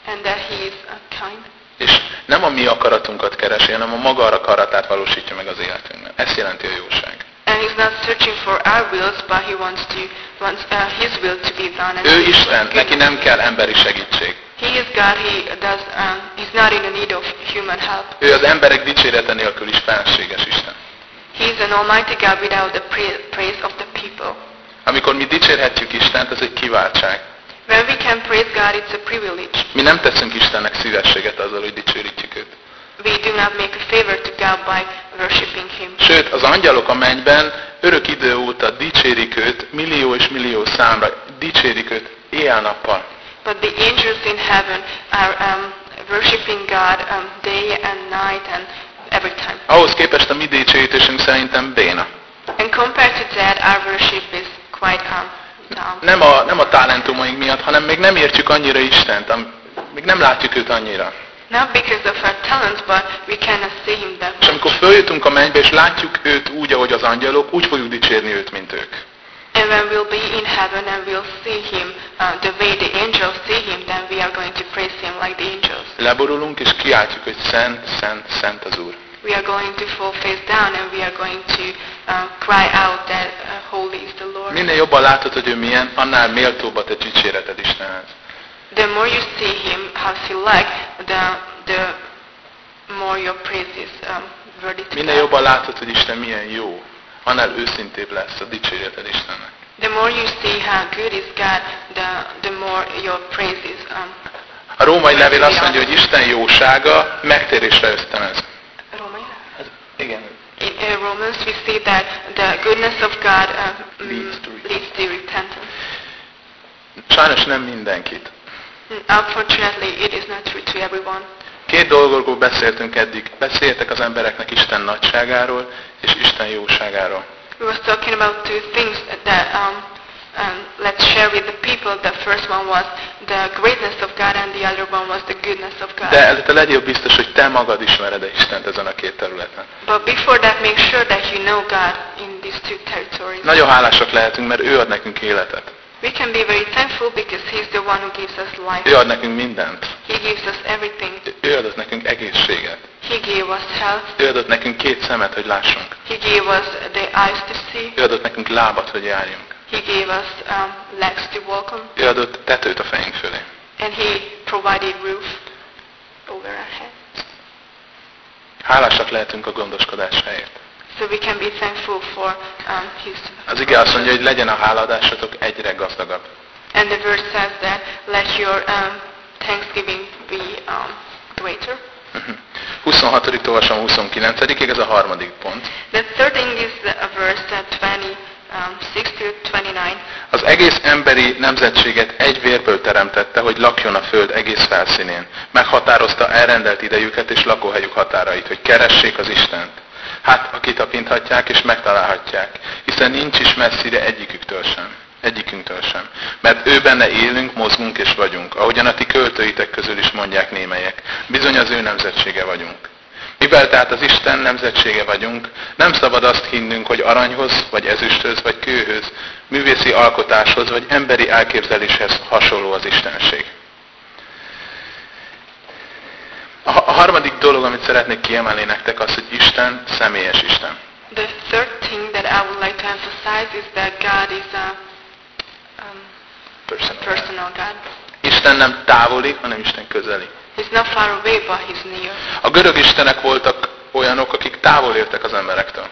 and that He is uh, kind. és nem a mi akaratunkat keresi, hanem a maga akaratát valósítja meg az életünkben. Ez jelenti a jóság. And He's not searching for our wills, but He wants to wants uh, His will to be done. And Ő Isten, neki nem kell emberi segítség. He is God. He does. Um, he's not in the need of human help. Ő az emberek dicsérete nélkül is felséges Isten. He is an Almighty God without the pra- praise of the people. Amikor mi dicsérhetjük Istent, ez egy kiváltság. When we can praise God, it's a privilege. Mi nem teszünk Istennek szívességet azzal, hogy dicsőítjük őt. We do not make a favor to God by worshiping Him. Sőt, az angyalok a mennyben örök idő óta dicsérik őt, millió és millió számra dicsérik őt éjjel-nappal. But the angels in heaven are um, worshiping God um, day and night and every time. Ahhoz képest a mi dicsőítésünk szerintem béna. And compared to that, our worship is quite um, down. Nem a, nem a talentumaink miatt, hanem még nem értjük annyira Istent, am- még nem látjuk őt annyira. Not because of our talents, but we cannot see Him that És amikor följutunk a mennybe, és látjuk őt úgy, ahogy az angyalok, úgy fogjuk dicsérni őt, mint ők. And when we'll be in heaven and we'll see Him uh, the way the angels see Him, then we are going to praise Him like the angels. Leborulunk, és kiáltjuk, hogy szent, szent, szent az Úr. We are going to fall face down and we are going to uh, cry out that uh, holy is the Lord. Minél jobban látod, hogy ő milyen, annál méltóbb a te dicséreted Istenhez. The more you see him, how he like, the the more your praise is um, worthy to Minél jobban látod, hogy Isten milyen jó, annál őszintébb lesz a dicséreted Istennek. The more you see how good is God, the the more your praise is. Um, A római levél azt mondja, hogy Isten jósága megtérésre ösztönöz. Hát, igen. In uh, Romans, we see that the goodness of God uh, mm, Leads to leads to repentance. Sajnos nem mindenkit. Unfortunately, it is not true to everyone. Két dolgokról beszéltünk eddig. Beszéltek az embereknek Isten nagyságáról és Isten jóságáról. We was talking about two things that um, um, let's share with the people. The first one was the greatness of God, and the other one was the goodness of God. De előtte legyél biztos, hogy te magad ismered-e Istent ezen a két területen. But before that, make sure that you know God in these two territories. Nagyon hálásak lehetünk, mert ő ad nekünk életet. We can be very thankful because He's the one who gives us life. Ő ad nekünk mindent. He gives us everything. Ő adott nekünk egészséget. He gave us health. Ő adott nekünk két szemet, hogy lássunk. He gave us the eyes to see. Ő adott nekünk lábat, hogy járjunk. He gave us um, legs to walk on. Ő adott tetőt a fejünk fölé. And He provided roof over our head. Hálásak lehetünk a gondoskodásáért. So we can be thankful for um, His. Az ige azt mondja, hogy legyen a háladásatok egyre gazdagabb. And the verse says that let your um, thanksgiving be um, greater. 26. olvasom 29 ez a harmadik pont. The third thing is the, verse 26 to 29. Az Az egész emberi nemzetséget egy vérből teremtette, hogy lakjon a föld egész felszínén. Meghatározta elrendelt idejüket és lakóhelyük határait, hogy keressék az Istent. Hát, akit tapinthatják és megtalálhatják, hiszen nincs is messzire egyiküktől sem. Egyikünktől sem. Mert ő benne élünk, mozgunk és vagyunk, ahogyan a ti költőitek közül is mondják némelyek. Bizony az ő nemzetsége vagyunk. Mivel tehát az Isten nemzetsége vagyunk, nem szabad azt hinnünk, hogy aranyhoz, vagy ezüsthöz, vagy kőhöz, művészi alkotáshoz, vagy emberi elképzeléshez hasonló az Istenség. A harmadik dolog, amit szeretnék kiemelni nektek, az, hogy Isten személyes Isten. The third thing that I would like to emphasize is that God is a um, Personal. personal God. Isten nem távoli, hanem Isten közeli. He's not far away, but he's near. A görög istenek voltak olyanok, akik távol éltek az emberektől.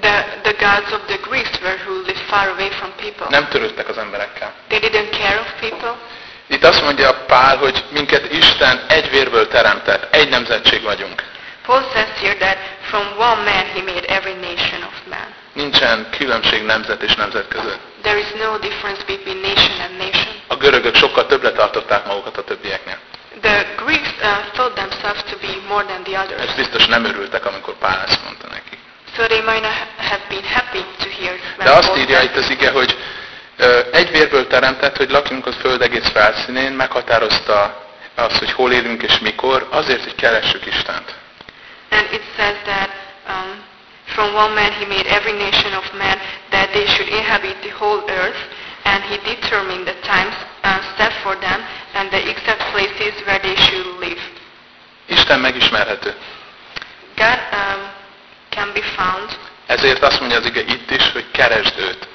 The, the gods of the Greeks were who lived far away from people. Nem törődtek az emberekkel. They didn't care of people. Itt azt mondja Pál, hogy minket Isten egy vérből teremtett, egy nemzetség vagyunk. Paul says here that from one man he made every nation of man. Nincsen különbség nemzet és nemzet között. There is no difference between nation and nation. A görögök sokkal többre tartották magukat a többieknél. The Greeks uh, thought themselves to be more than the Ez others. biztos nem örültek, amikor Pál ezt mondta nekik. So they might not ha- have been happy to hear De azt írja itt az ige, hogy egy vérből teremtett, hogy lakjunk a föld egész felszínén, meghatározta azt, hogy hol élünk és mikor, azért, hogy keressük Istent. And it says that um, from one man he made every nation of men that they should inhabit the whole earth, and he determined the times uh, set for them and the exact places where they should live. Isten megismerhető. God um, can be found. Ezért azt mondja az ige itt is, hogy keresd őt.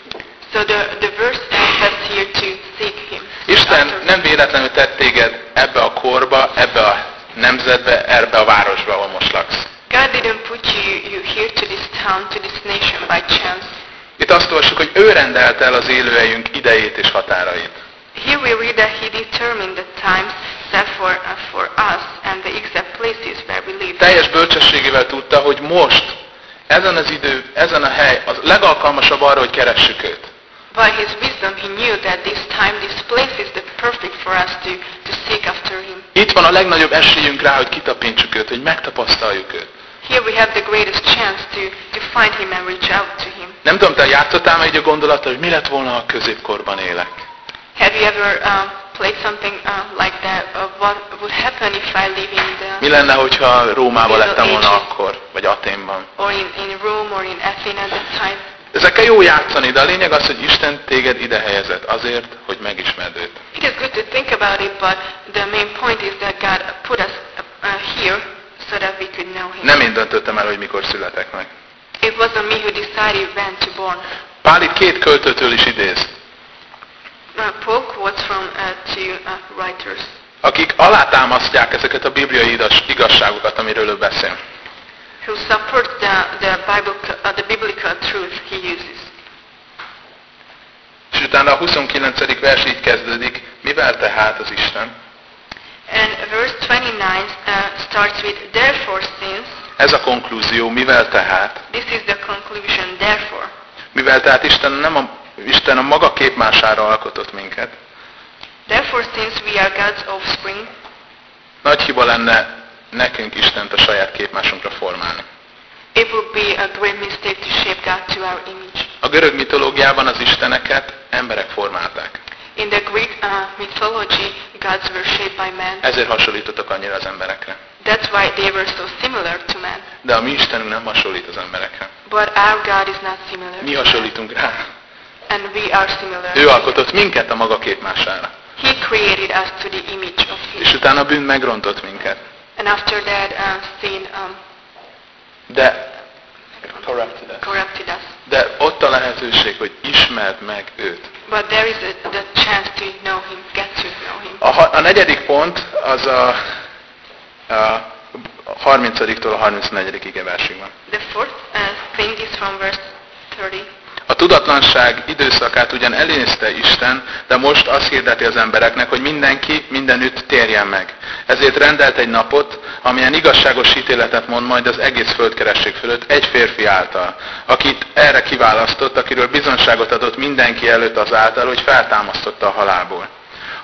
So the, the verse says here to seek him. Isten nem véletlenül tett téged ebbe a korba, ebbe a nemzetbe, ebbe a városba, ahol most laksz. God didn't put you, you here to this town, to this nation by chance. Itt azt olvassuk, hogy ő rendelte el az élőhelyünk idejét és határait. Here we read that he determined the times set for, uh, for us and the exact places where we live. Teljes bölcsességével tudta, hogy most, ezen az idő, ezen a hely az legalkalmasabb arra, hogy keressük őt. By his wisdom he knew that this time, this place is the perfect for us to, to seek after him. Itt van a legnagyobb esélyünk rá, hogy kitapintsuk őt, hogy megtapasztaljuk őt. Here we have the greatest chance to, to find him and reach out to him. Nem tudom, te játszottál már egy a gondolattal, hogy mi lett volna, ha a középkorban élek? Have you ever uh, played something uh, like that? Uh, what would happen if I live in the Mi lenne, hogyha Rómában lettem volna akkor, vagy Aténban? or in, in Rome or in Athens at that time? Ezekkel jó játszani, de a lényeg az, hogy Isten téged ide helyezett azért, hogy megismerd őt. It is good to think about it, but the main point is that God put us uh, here so that we could know him. Nem én döntöttem el, hogy mikor születek meg. It wasn't me who decided when to born. Pál itt két költőtől is idéz, Uh, Paul quotes from uh, two uh, writers akik alátámasztják ezeket a bibliai igazságokat, amiről ő beszél. Who support the, the, Bible, uh, the biblical truth he uses. És utána a 29. vers így kezdődik, mivel tehát az Isten? And verse 29 uh, starts with, Therefore since, Ez a konklúzió, mivel tehát? this is the conclusion, therefore. Mivel tehát Isten nem a, Isten a maga képmására alkotott minket, Therefore since we are God's offspring, nagy hiba lenne nekünk Istent a saját képmásunkra formálni. it would be a great mistake to shape God to our image. A görög mitológiában az isteneket emberek formálták. In the Greek uh, mythology, gods were shaped by man. Ezért hasonlítottak annyira az emberekre. That's why they were so similar to man. De a mi Istenünk nem hasonlít az emberekre. But our God is not similar Mi hasonlítunk rá. And we are similar. Ő alkotott minket a maga képmására. He created us to the image of És Him. utána a bűn megrontott minket. And after that, uh, sin um, De, corrupted us. corrupted us. De ott a lehetőség, hogy ismerd meg őt. But there is a, the chance to know Him, get to know Him. A, ha- a negyedik pont az a, a 30-tól a 34. ige versig van. The fourth uh, thing is from verse 30. Tudatlanság időszakát ugyan elészte Isten, de most azt hirdeti az embereknek, hogy mindenki mindenütt térjen meg. Ezért rendelt egy napot, amilyen igazságos ítéletet mond majd az egész földkeresség fölött egy férfi által, akit erre kiválasztott, akiről bizonságot adott mindenki előtt az által, hogy feltámasztotta a halálból.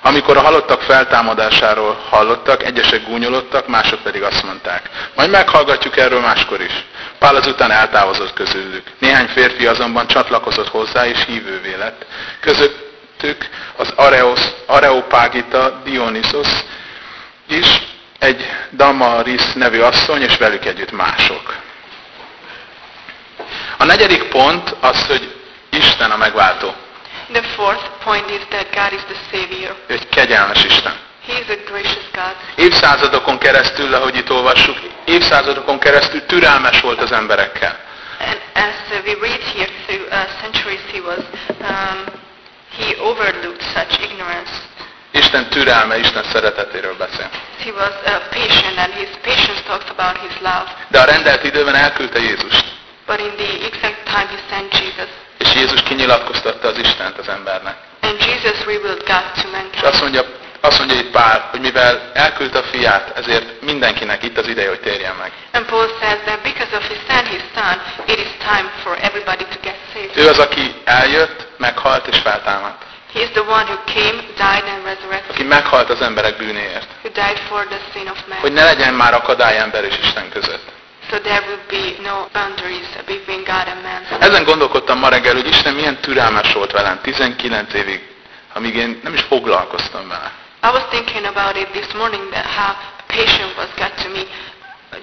Amikor a halottak feltámadásáról hallottak, egyesek gúnyolodtak, mások pedig azt mondták. Majd meghallgatjuk erről máskor is. Pál azután eltávozott közülük. Néhány férfi azonban csatlakozott hozzá, és hívővé lett. Közöttük az Areos, Areopágita Dionysos is, egy Damaris nevű asszony, és velük együtt mások. A negyedik pont az, hogy Isten a megváltó. The fourth point is that God is the Savior. Ő egy kegyelmes Isten. He is a gracious God. Évszázadokon keresztül, ahogy itt olvassuk, évszázadokon keresztül türelmes volt az emberekkel. And as we read here through uh, centuries, he was um, he overlooked such ignorance. Isten türelme, Isten szeretetéről beszél. He was uh, patient, and his patience talks about his love. De a rendelt időben elküldte Jézust. But in the exact time he sent Jesus, És Jézus kinyilatkoztatta az Istent az embernek. and Jesus revealed God to És mankind. azt mondja, azt mondja itt Pál, hogy mivel elküldte a fiát, ezért mindenkinek itt az ideje, hogy térjen meg. And Paul says that because of he sent his son, it is time for everybody to get saved. Ő az, aki eljött, meghalt és feltámadt. He is the one who came, died, and resurrected. Aki meghalt az emberek bűnéért. Who died for the sin of man. Hogy ne legyen már akadály ember és Isten között. So there will be no boundaries between God and man. Ezen gondolkodtam ma reggel, hogy Isten milyen türelmes volt velem 19 évig, amíg én nem is foglalkoztam vele. I was thinking about it this morning that how patient was God to me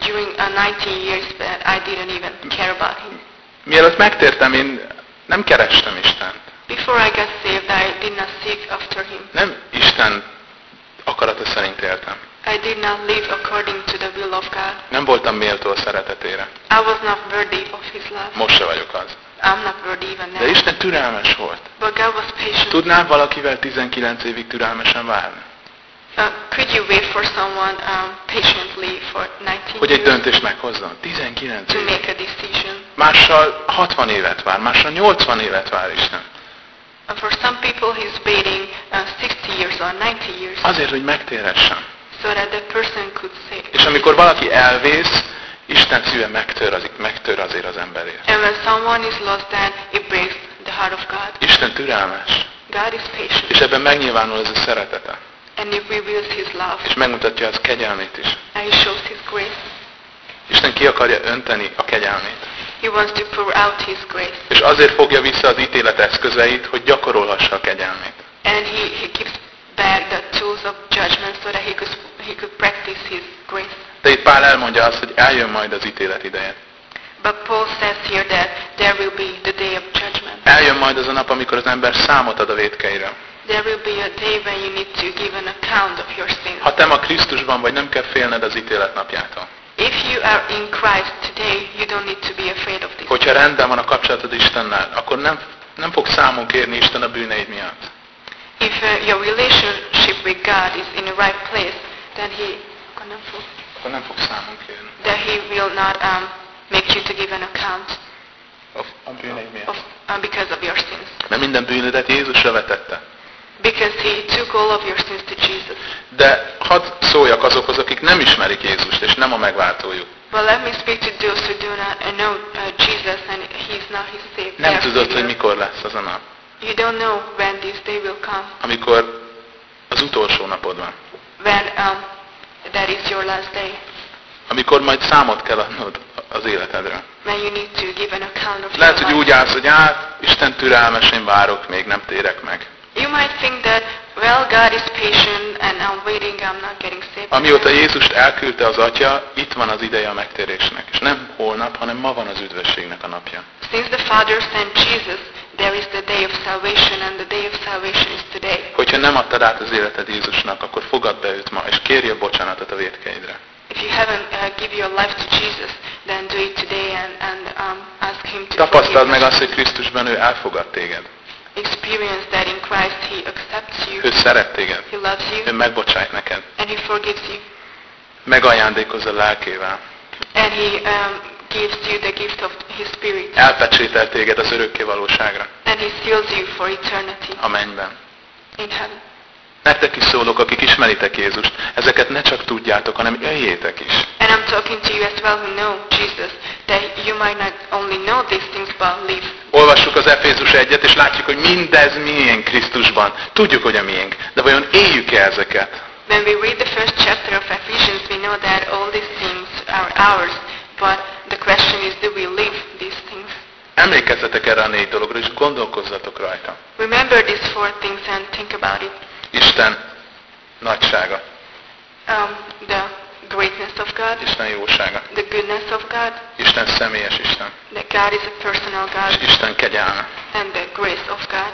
during uh, 19 years that I didn't even care about Him. Mielőtt megtértem, én nem kerestem Istent. Before I got saved, I did not seek after Him. Nem Isten akarata szerint éltem. I did not live according to the will of God. Nem voltam méltó a szeretetére. I was not worthy of His love. Most se vagyok az. I'm not worthy even De now. Isten türelmes volt. But God was patient. Tudnál valakivel 19 évig türelmesen várni? Uh, could you wait for someone um, patiently for 19 Hogy egy döntést meghozzon? 19 to make a decision? Mással 60 évet vár, mással 80 évet vár Isten. For some people, He's waiting uh, 60 years or 90 years Azért, hogy megtérhessen. So that the person could say. És amikor valaki elvész, Isten szíve megtör, az, megtör azért az emberért. And when someone is lost, then it breaks the heart of God. Isten türelmes. God is patient, És ebben megnyilvánul az a szeretete. and He reveals His love, És megmutatja az kegyelmét is. and He shows His grace. Isten ki akarja önteni a kegyelmét. He wants to pour out His grace, És azért fogja vissza az ítélet eszközeit, hogy gyakorolhassa a kegyelmét. and He, he gives back the tools of judgment so that He could He could practice His grace. De itt Pál elmondja azt, hogy eljön majd az ítélet ideje. But Paul says here that there will be the day of judgment. Eljön majd az a nap, amikor az ember számot ad a védkeiről. There will be a day when you need to give an account of your sins. Ha te ma Krisztusban vagy, nem kell félned az ítélet napjától. If you are in Christ today, you don't need to be afraid of this. Hogyha rendben van a kapcsolatod Istennel, akkor nem, nem fog számon kérni Isten a bűneid miatt. If uh, your relationship with God is in the right place, then He Akkor nem fog számon kérni. that He will not um, make you to give an account A, a bűneid miatt. of, uh, because of your sins. Mert minden bűnödet Jézusra vetette. Because He took all of your sins to Jesus. De hadd szóljak azokhoz, akik nem ismerik Jézust, és nem a megváltójuk. But let me speak to those who do not uh, know uh, Jesus and He's not His Savior. Nem tudod, hogy mikor lesz az a nap. You don't know when this day will come. Amikor az utolsó napod van. When um, that is your last day. Amikor majd számot kell adnod az életedről. When you need to give an account of Lehet, hogy úgy állsz, hogy hát, Isten türelmes, én várok, még nem térek meg. You might think that, well, God is patient and I'm waiting, I'm not getting saved. Amióta Jézust elküldte az Atya, itt van az ideje a megtérésnek. És nem holnap, hanem ma van az üdvösségnek a napja. Since the Father sent Jesus, there is the day of salvation and the day of salvation is today. Hogyha nem adtad át az életed Jézusnak, akkor fogad be őt ma, és kérje bocsánatot a védkeidre. If you haven't uh, give your life to Jesus, then do it today and, and um, ask Him to Tapasztald meg azt, hogy Krisztusban ő elfogad téged. Experience that in Christ He accepts you, Ő szeret téged. He loves Ő you, megbocsájt neked. and He forgives you. Megajándékozza lelkével. And He um, gives you the gift of His Spirit. Elpecsétel téged az örökké valóságra, And He seals you for eternity a mennyben. in heaven. Nektek is szólok, akik ismeritek Jézust, ezeket ne csak tudjátok, hanem éljétek is. And I'm talking to you as well who know Jesus, that you might not only know these things, but live. Olvassuk az Efézus egyet, és látjuk, hogy mindez miénk Krisztusban. Tudjuk, hogy a miénk, de vajon éljük-e ezeket? When we read the first chapter of Ephesians, we know that all these things are ours, but do we live these things? Emlékezzetek erre a négy dologra, és gondolkozzatok rajta. Remember these four things and think about it. Isten nagysága, Um, the greatness of God, Isten jósága, the goodness of God, Isten személyes Isten, that God is a personal és God, Isten kegyelme. and the grace of God.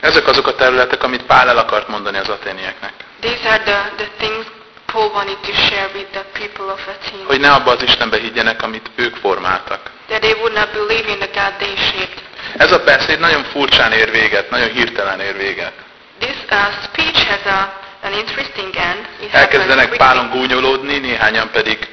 Ezek azok a területek, amit Pál el akart mondani az aténieknek. These are the, the things Hogy ne abba az Istenbe higgyenek, amit ők formáltak. That they would not believe in the God they shaped. Ez a beszéd nagyon furcsán ér véget, nagyon hirtelen ér véget. This uh, speech has a, an interesting end. It happens Elkezdenek. Pálon gúnyolódni, néhányan pedig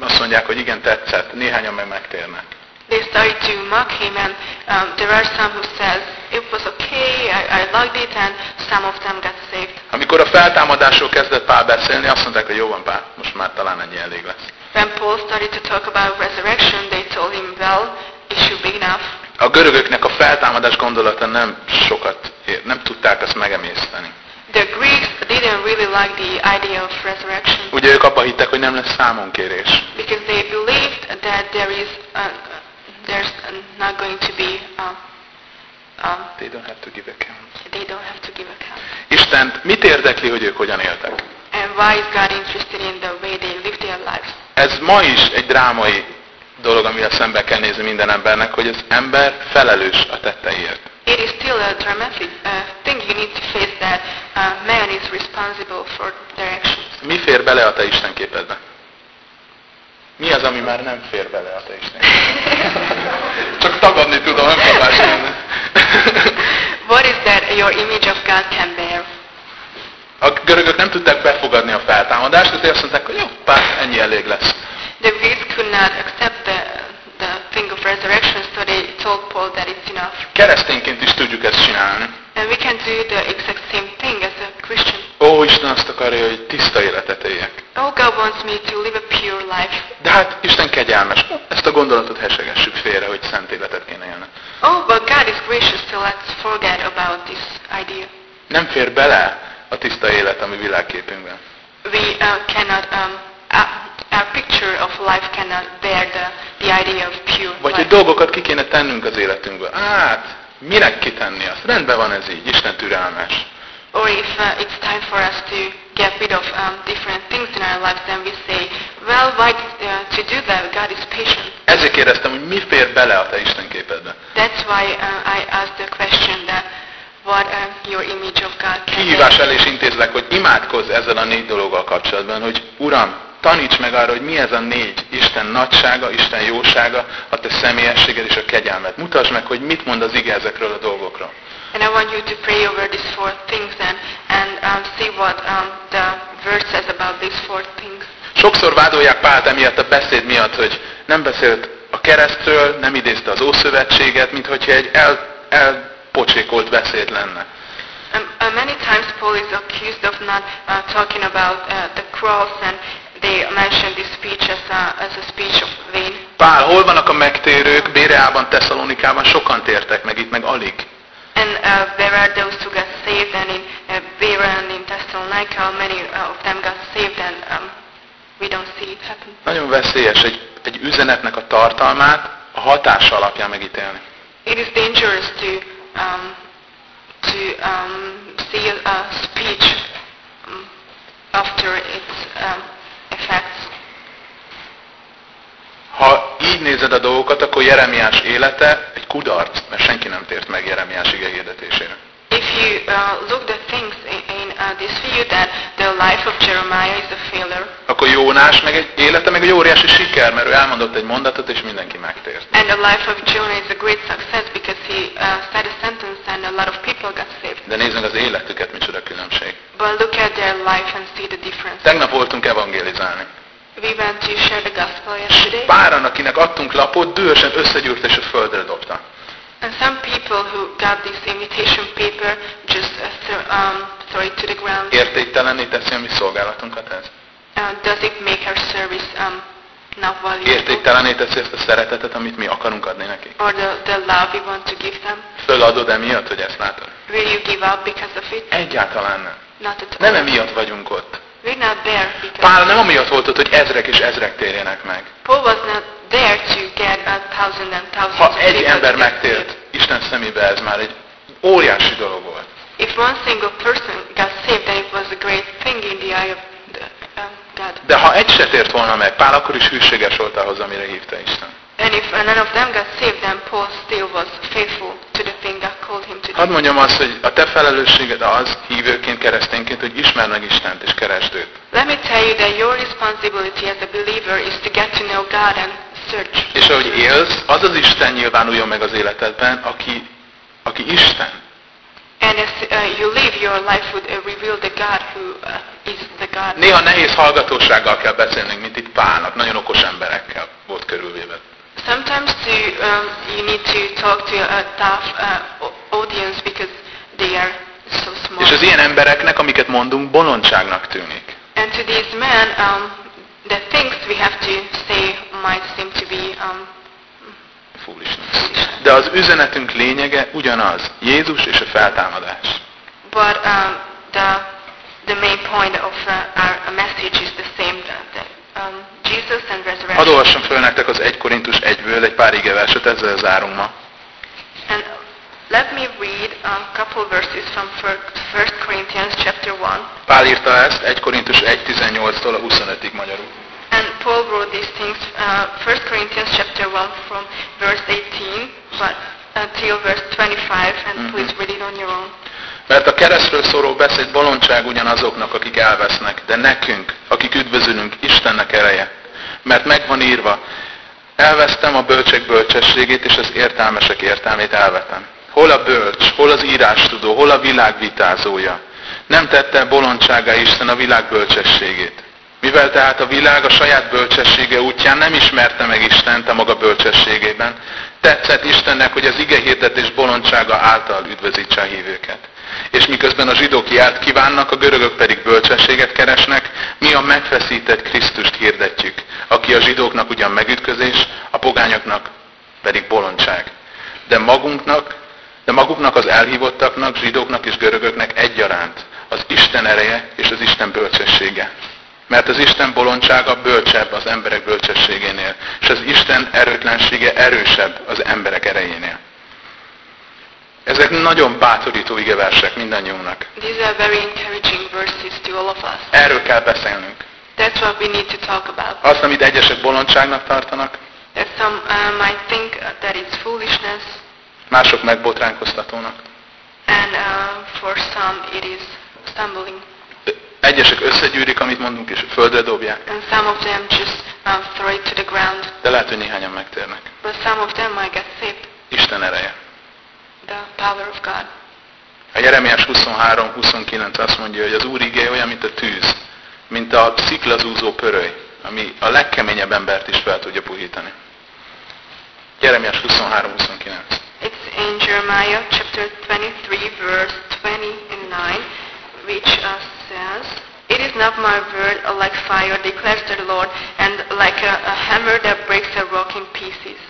azt mondják, hogy igen, tetszett, néhányan meg megtérnek. They started to mock him, and um, there are some who says it was okay, I, I liked it, and some of them got saved. Amikor a feltámadásról kezdett Pál beszélni, azt mondták, hogy jó van Pál, most már talán ennyi elég lesz. When Paul started to talk about resurrection, they told him, well, it should be enough. A görögöknek a feltámadás gondolata nem sokat ér, nem tudták azt megemészteni. The Greeks didn't really like the idea of resurrection Ugye ők abba hittek, hogy nem lesz számonkérés. because they believed that there is uh, there's not going to be um, um, They don't have to give account. they don't have to give account. Isten mit érdekli, hogy ők hogyan éltek? And why is God interested in the way they live their lives? Ez ma is egy drámai dolog, amivel szembe kell nézni minden embernek, hogy az ember felelős a tetteiért. It is still a dramatic uh, thing. You need to face that uh, man is responsible for their actions. Mi fér bele a te Isten képedbe? Mi az, ami már nem fér bele a te Isten képedbe? Csak tagadni tudom, nem tudom másképpen. what is that your image of God can bear? A görögök nem tudták befogadni a feltámadást, ezért azt mondták, hogy jó, pár, ennyi elég lesz. The Greeks could not accept the, the thing of resurrection, so they told Paul that it's enough. Keresztényként is tudjuk ezt csinálni. And we can do the exact same thing as a Christian. Ó, Isten azt akarja, hogy tiszta életet éljek. Oh, God wants me to live a pure life. De hát Isten kegyelmes. Ezt a gondolatot hesegessük félre, hogy szent életet kéne élni. Oh, but God is gracious, so let's forget about this idea. Nem fér bele a tiszta élet a mi világképünkben. We uh, cannot, um, our, picture of life cannot bear the, the idea of pure Vagy hogy dolgokat ki kéne tennünk az életünkből. Hát, minek kitenni azt? Rendben van ez így, Isten türelmes. Or if uh, it's time for us to get rid of um, different things in our lives, then we say, well, why uh, to do that? God is patient. Ezért kérdeztem, hogy mi fér bele a te Isten képedbe. That's why uh, I asked the question that what uh, your image of God can Kihívás elé is intézlek, hogy imádkozz ezzel a négy dologgal kapcsolatban, hogy Uram, taníts meg arra, hogy mi ez a négy Isten nagysága, Isten jósága, a te személyességed és a kegyelmed. Mutasd meg, hogy mit mond az ige ezekről a dolgokról. And I want you to pray over these four things and, and um, see what um, the verse says about these four things. Sokszor vádolják Pált emiatt a beszéd miatt, hogy nem beszélt a keresztről, nem idézte az Ószövetséget, mint hogyha egy el, elpocsékolt beszéd lenne. Um, uh, many times Paul is accused of not uh, talking about uh, the cross and they mention this speech as a, as a speech of vain. Pál, hol vannak a megtérők? Béreában, Tesszalonikában sokan tértek meg, itt meg alig. And uh, there are those who got saved and in uh, Berea and in Thessalonica many uh, of them got saved and um, we don't see it happen. Nagyon veszélyes egy, egy üzenetnek a tartalmát a hatása alapján megítélni. It is dangerous to um, to um, see a, a speech um, after its um, Ha így nézed a dolgokat, akkor Jeremiás élete egy kudarc, mert senki nem tért meg Jeremiás ige hirdetésére. If you uh, look the things in, in uh, this view, that the life of Jeremiah is a failure, Akkor Jónás meg egy élete meg egy óriási siker, mert ő elmondott egy mondatot, és mindenki megtért. and the life of Jonah is a great success because he uh, said a sentence and a lot of people got saved. De meg az életüket, micsoda különbség. But look at their life and see the difference. Tegnap voltunk evangélizálni. We went to share the gospel yesterday. Páran, akinek adtunk lapot, dühösen összegyűrt és a földre dobta. And some people who got this invitation paper just uh, um, throw it to the ground. Értéktelenné teszi a mi szolgálatunkat ez? Uh, does it make our service um, not valuable? Értéktelenné teszi ezt a szeretetet, amit mi akarunk adni nekik? Or the, the love we want to give them? Föladod emiatt, hogy ezt látod? Will you give up because of it? Egyáltalán nem. Not at all. Nem emiatt vagyunk ott. We're not there because Pál nem amiatt volt ott, hogy ezrek és ezrek térjenek meg. Paul was not there to get a thousand and thousands Ha egy ember megtért. Isten szemébe ez már egy óriási dolog volt. If one single person got saved, then it was a great thing in the eye of the, um, God. De ha egy se tért volna meg, Pál akkor is hűséges volt ahhoz, amire hívta Isten. And if none of them got saved, then Paul still was faithful to the thing God called him to do. Hadd mondjam azt, hogy a te felelősséged az, hívőként, keresztényként, hogy ismerd meg Istent és keresd őt. Let me tell you that your responsibility as a believer is to get to know God and search. És ahogy élsz, az az Isten nyilvánuljon meg az életedben, aki, aki Isten. And as uh, you live, your life would uh, reveal the God who uh, is the God. Néha nehéz hallgatósággal kell beszélnünk, mint itt Pálnak, nagyon okos emberekkel volt körülvéve. Sometimes to, um, you need to talk to a tough uh, au- audience because they are so small. És az ilyen embereknek, amiket mondunk, bolondságnak tűnik. And to these men, um, the things we have to say might seem to be um, Foolishness. De az üzenetünk lényege ugyanaz. Jézus és a feltámadás. But um, the the main point of uh, our message is the same. That, um, Hadd olvassam föl nektek az 1 Korintus 1-ből egy pár igeverset, ezzel zárunk ma. And let me read a couple verses from 1 Corinthians chapter 1. Pál írta ezt 1 Korintus 1.18-tól a 25-ig magyarul. And Paul wrote these things, uh, 1 Corinthians chapter 1 from verse 18 but until verse 25, and Mhm. please read it on your own. Mert a keresztről szóló beszéd bolondság ugyanazoknak, akik elvesznek, de nekünk, akik üdvözülünk, Istennek ereje. Mert megvan írva, elvesztem a bölcsek bölcsességét, és az értelmesek értelmét elvetem. Hol a bölcs, hol az írástudó, hol a világ vitázója. Nem tette bolondságá Isten a világ bölcsességét. Mivel tehát a világ a saját bölcsessége útján nem ismerte meg Istent a maga bölcsességében, tetszett Istennek, hogy az ige hirdetés bolondsága által üdvözítse a hívőket. És miközben a zsidók járt kívánnak, a görögök pedig bölcsességet keresnek, mi a megfeszített Krisztust hirdetjük, aki a zsidóknak ugyan megütközés, a pogányoknak pedig bolondság. De magunknak, de maguknak az elhívottaknak, zsidóknak és görögöknek egyaránt az Isten ereje és az Isten bölcsessége. Mert az Isten bolondsága bölcsebb az emberek bölcsességénél, és az Isten erőtlensége erősebb az emberek erejénél. Ezek nagyon bátorító igeversek mindannyiunknak. These are very encouraging verses to all of us. Erről kell beszélnünk. That's what we need to talk about. Azt, amit egyesek bolondságnak tartanak, That some uh, might think that it's foolishness, mások megbotránkoztatónak. and uh, for some it is stumbling, Egyesek összegyűrik, amit mondunk, és földre dobják. and some of them just uh, throw it to the ground. De lehet, hogy néhányan megtérnek. But some of them might get saved. Isten ereje. The power of God. A Jeremiás 23-29 azt mondja, hogy az Úr igéje olyan, mint a tűz, mint a sziklazúzó pöröly, ami a legkeményebb embert is fel tudja puhítani. Jeremiás 23-29. It's in Jeremiah chapter 23, verse 29, which uh, says, It is not my word like fire, declares the Lord, and like a, a hammer that breaks a rock in pieces.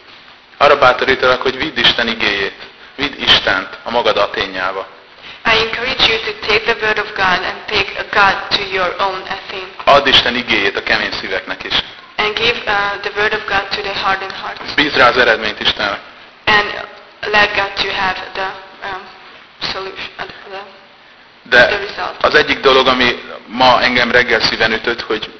Arra bátorítalak, hogy vidd Isten igéjét, vidd Istent a magad Aténjába. I encourage you to take the word of God and take God to your own Athene, Add Isten igéjét a kemény szíveknek is. and give uh, the word of God to the hardened hearts, Bízd rá az eredményt Istenre. and let God to have the um, solution, uh, the, De the result. az egyik dolog, ami ma engem reggel szíven ütött, hogy,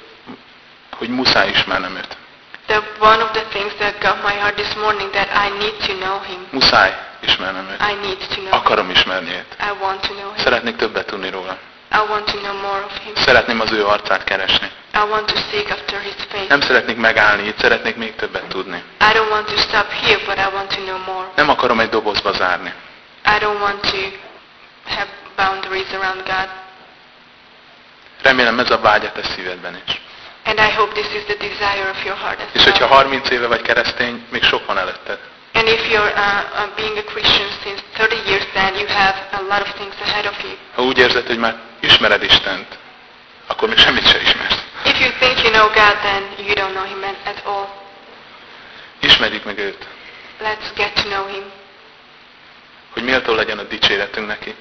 hogy muszáj ismernem őt. The one of the things that got my heart this morning that I need to know Him. Muszáj ismernem őt. I need to know. Akarom ismerni őt. I want to know Him. Szeretnék többet tudni róla. I want to know more of Him. Szeretném az ő arcát keresni. I want to seek after His face. Nem szeretnék megállni, itt szeretnék még többet tudni. I don't want to stop here, but I want to know more. Nem akarom egy dobozba zárni. I don't want to have boundaries around God. Remélem ez a vágy a te szívedben is. And I hope this is the desire of your heart as És hogyha well. 30 éve vagy keresztény, még sok van előtted. And if you're uh, uh, being a Christian since 30 years, then you have a lot of things ahead of you. Ha úgy érzed, hogy már ismered Istent, akkor még semmit sem ismersz. If you think you know God, then you don't know Him at at all. Ismerjük meg őt, Let's get to know Him hogy méltó legyen a dicséretünk neki,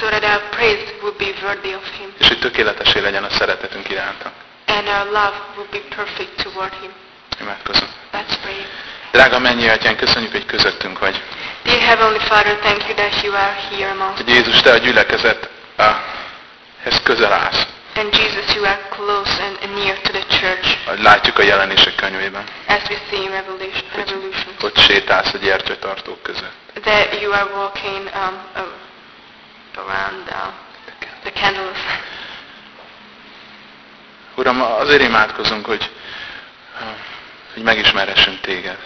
so that our praise will be worthy of Him és hogy tökéletesé legyen a szeretetünk iránta. and our love will be perfect toward Him. Imádkozunk. Let's pray. Drága mennyi atyán, köszönjük, hogy közöttünk vagy. Dear Heavenly Father, thank you that you are here amongst Hogy Jézus, te a gyülekezet ah, hez közel állsz. And Jesus, you are close and near to the church, látjuk a jelenések könyvében, as we see in Revelation, Revolution. hogy sétálsz a gyertyatartók között. That you are walking um, around uh, the candles. Uram, azért imádkozunk, hogy, hogy megismerhessünk téged.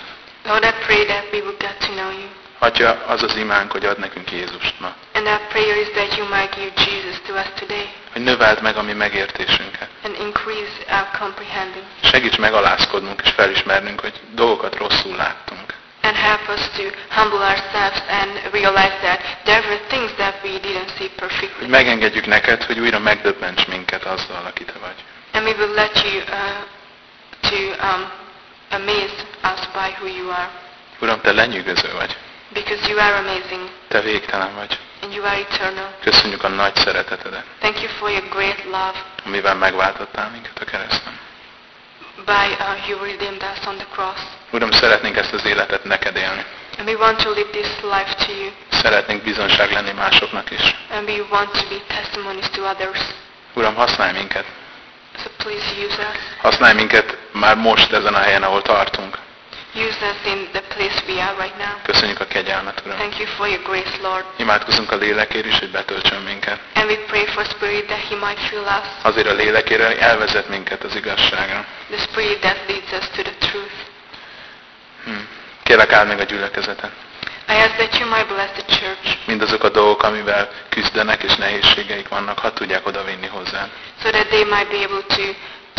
Lord, I pray that we will get to know you. Atya, az az imánk, hogy ad nekünk Jézust ma. And our prayer is that you might give Jesus to us today Hogy növeld meg a mi megértésünket. and increase our comprehending. Segíts megalázkodnunk és felismernünk, hogy dolgokat rosszul láttunk. And help us to humble ourselves and realize that there were things that we didn't see Hogy perfectly. megengedjük neked, hogy újra megdöbbents minket azzal, aki te vagy. And we will let you uh, to um, amaze us by who you are. Uram, te lenyűgöző vagy. Because you are amazing Te végtelen vagy. and you are eternal. Köszönjük a nagy szeretetedet, Thank you for your great love amivel megváltottál minket a kereszten. by uh, you redeemed us on the cross. Uram, szeretnénk ezt az életet neked élni. And we want to live this life to you. Szeretnénk bizonság lenni másoknak is. And we want to be testimonies to others. Uram, használj minket. So please use us. Használj minket már most ezen a helyen, ahol tartunk. Use us in the place we are right now. Köszönjük a kegyelmet, Uram. Thank you for your grace, Lord. Imádkozunk a lélekért is, hogy betöltsön minket. And we pray for Spirit that He might fill us. Azért a lélekére, hogy elvezet minket az igazságra. The Spirit that leads us to the truth. Hm. Kérlek áld meg a gyülekezetet. I ask that you might bless the church Mindazok a dolgok, amivel küzdenek és nehézségeik vannak, ha tudják oda vinni hozzá. so that they might be able to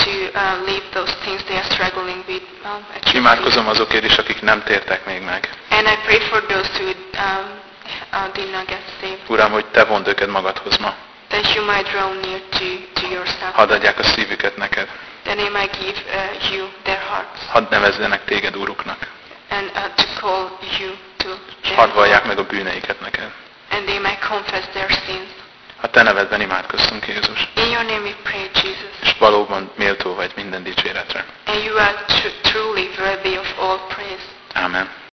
to uh, leave those things they are struggling with um, feet. Imádkozom azokért is, akik nem tértek még meg. And I pray for those who um, uh, did not get saved, Uram, hogy te vond őket magadhoz ma. that you might draw near to, to yourself, Hadd adják a szívüket neked. that they might give uh, you their hearts, Hadd nevezzenek téged úruknak. and uh, to call you to és hadd meg a bűneiket neked. And they might confess their sins. A Te nevedben imádkoztunk, Jézus. In your name we pray, Jesus. És valóban méltó vagy minden dicséretre. And you are truly worthy of all praise. Amen.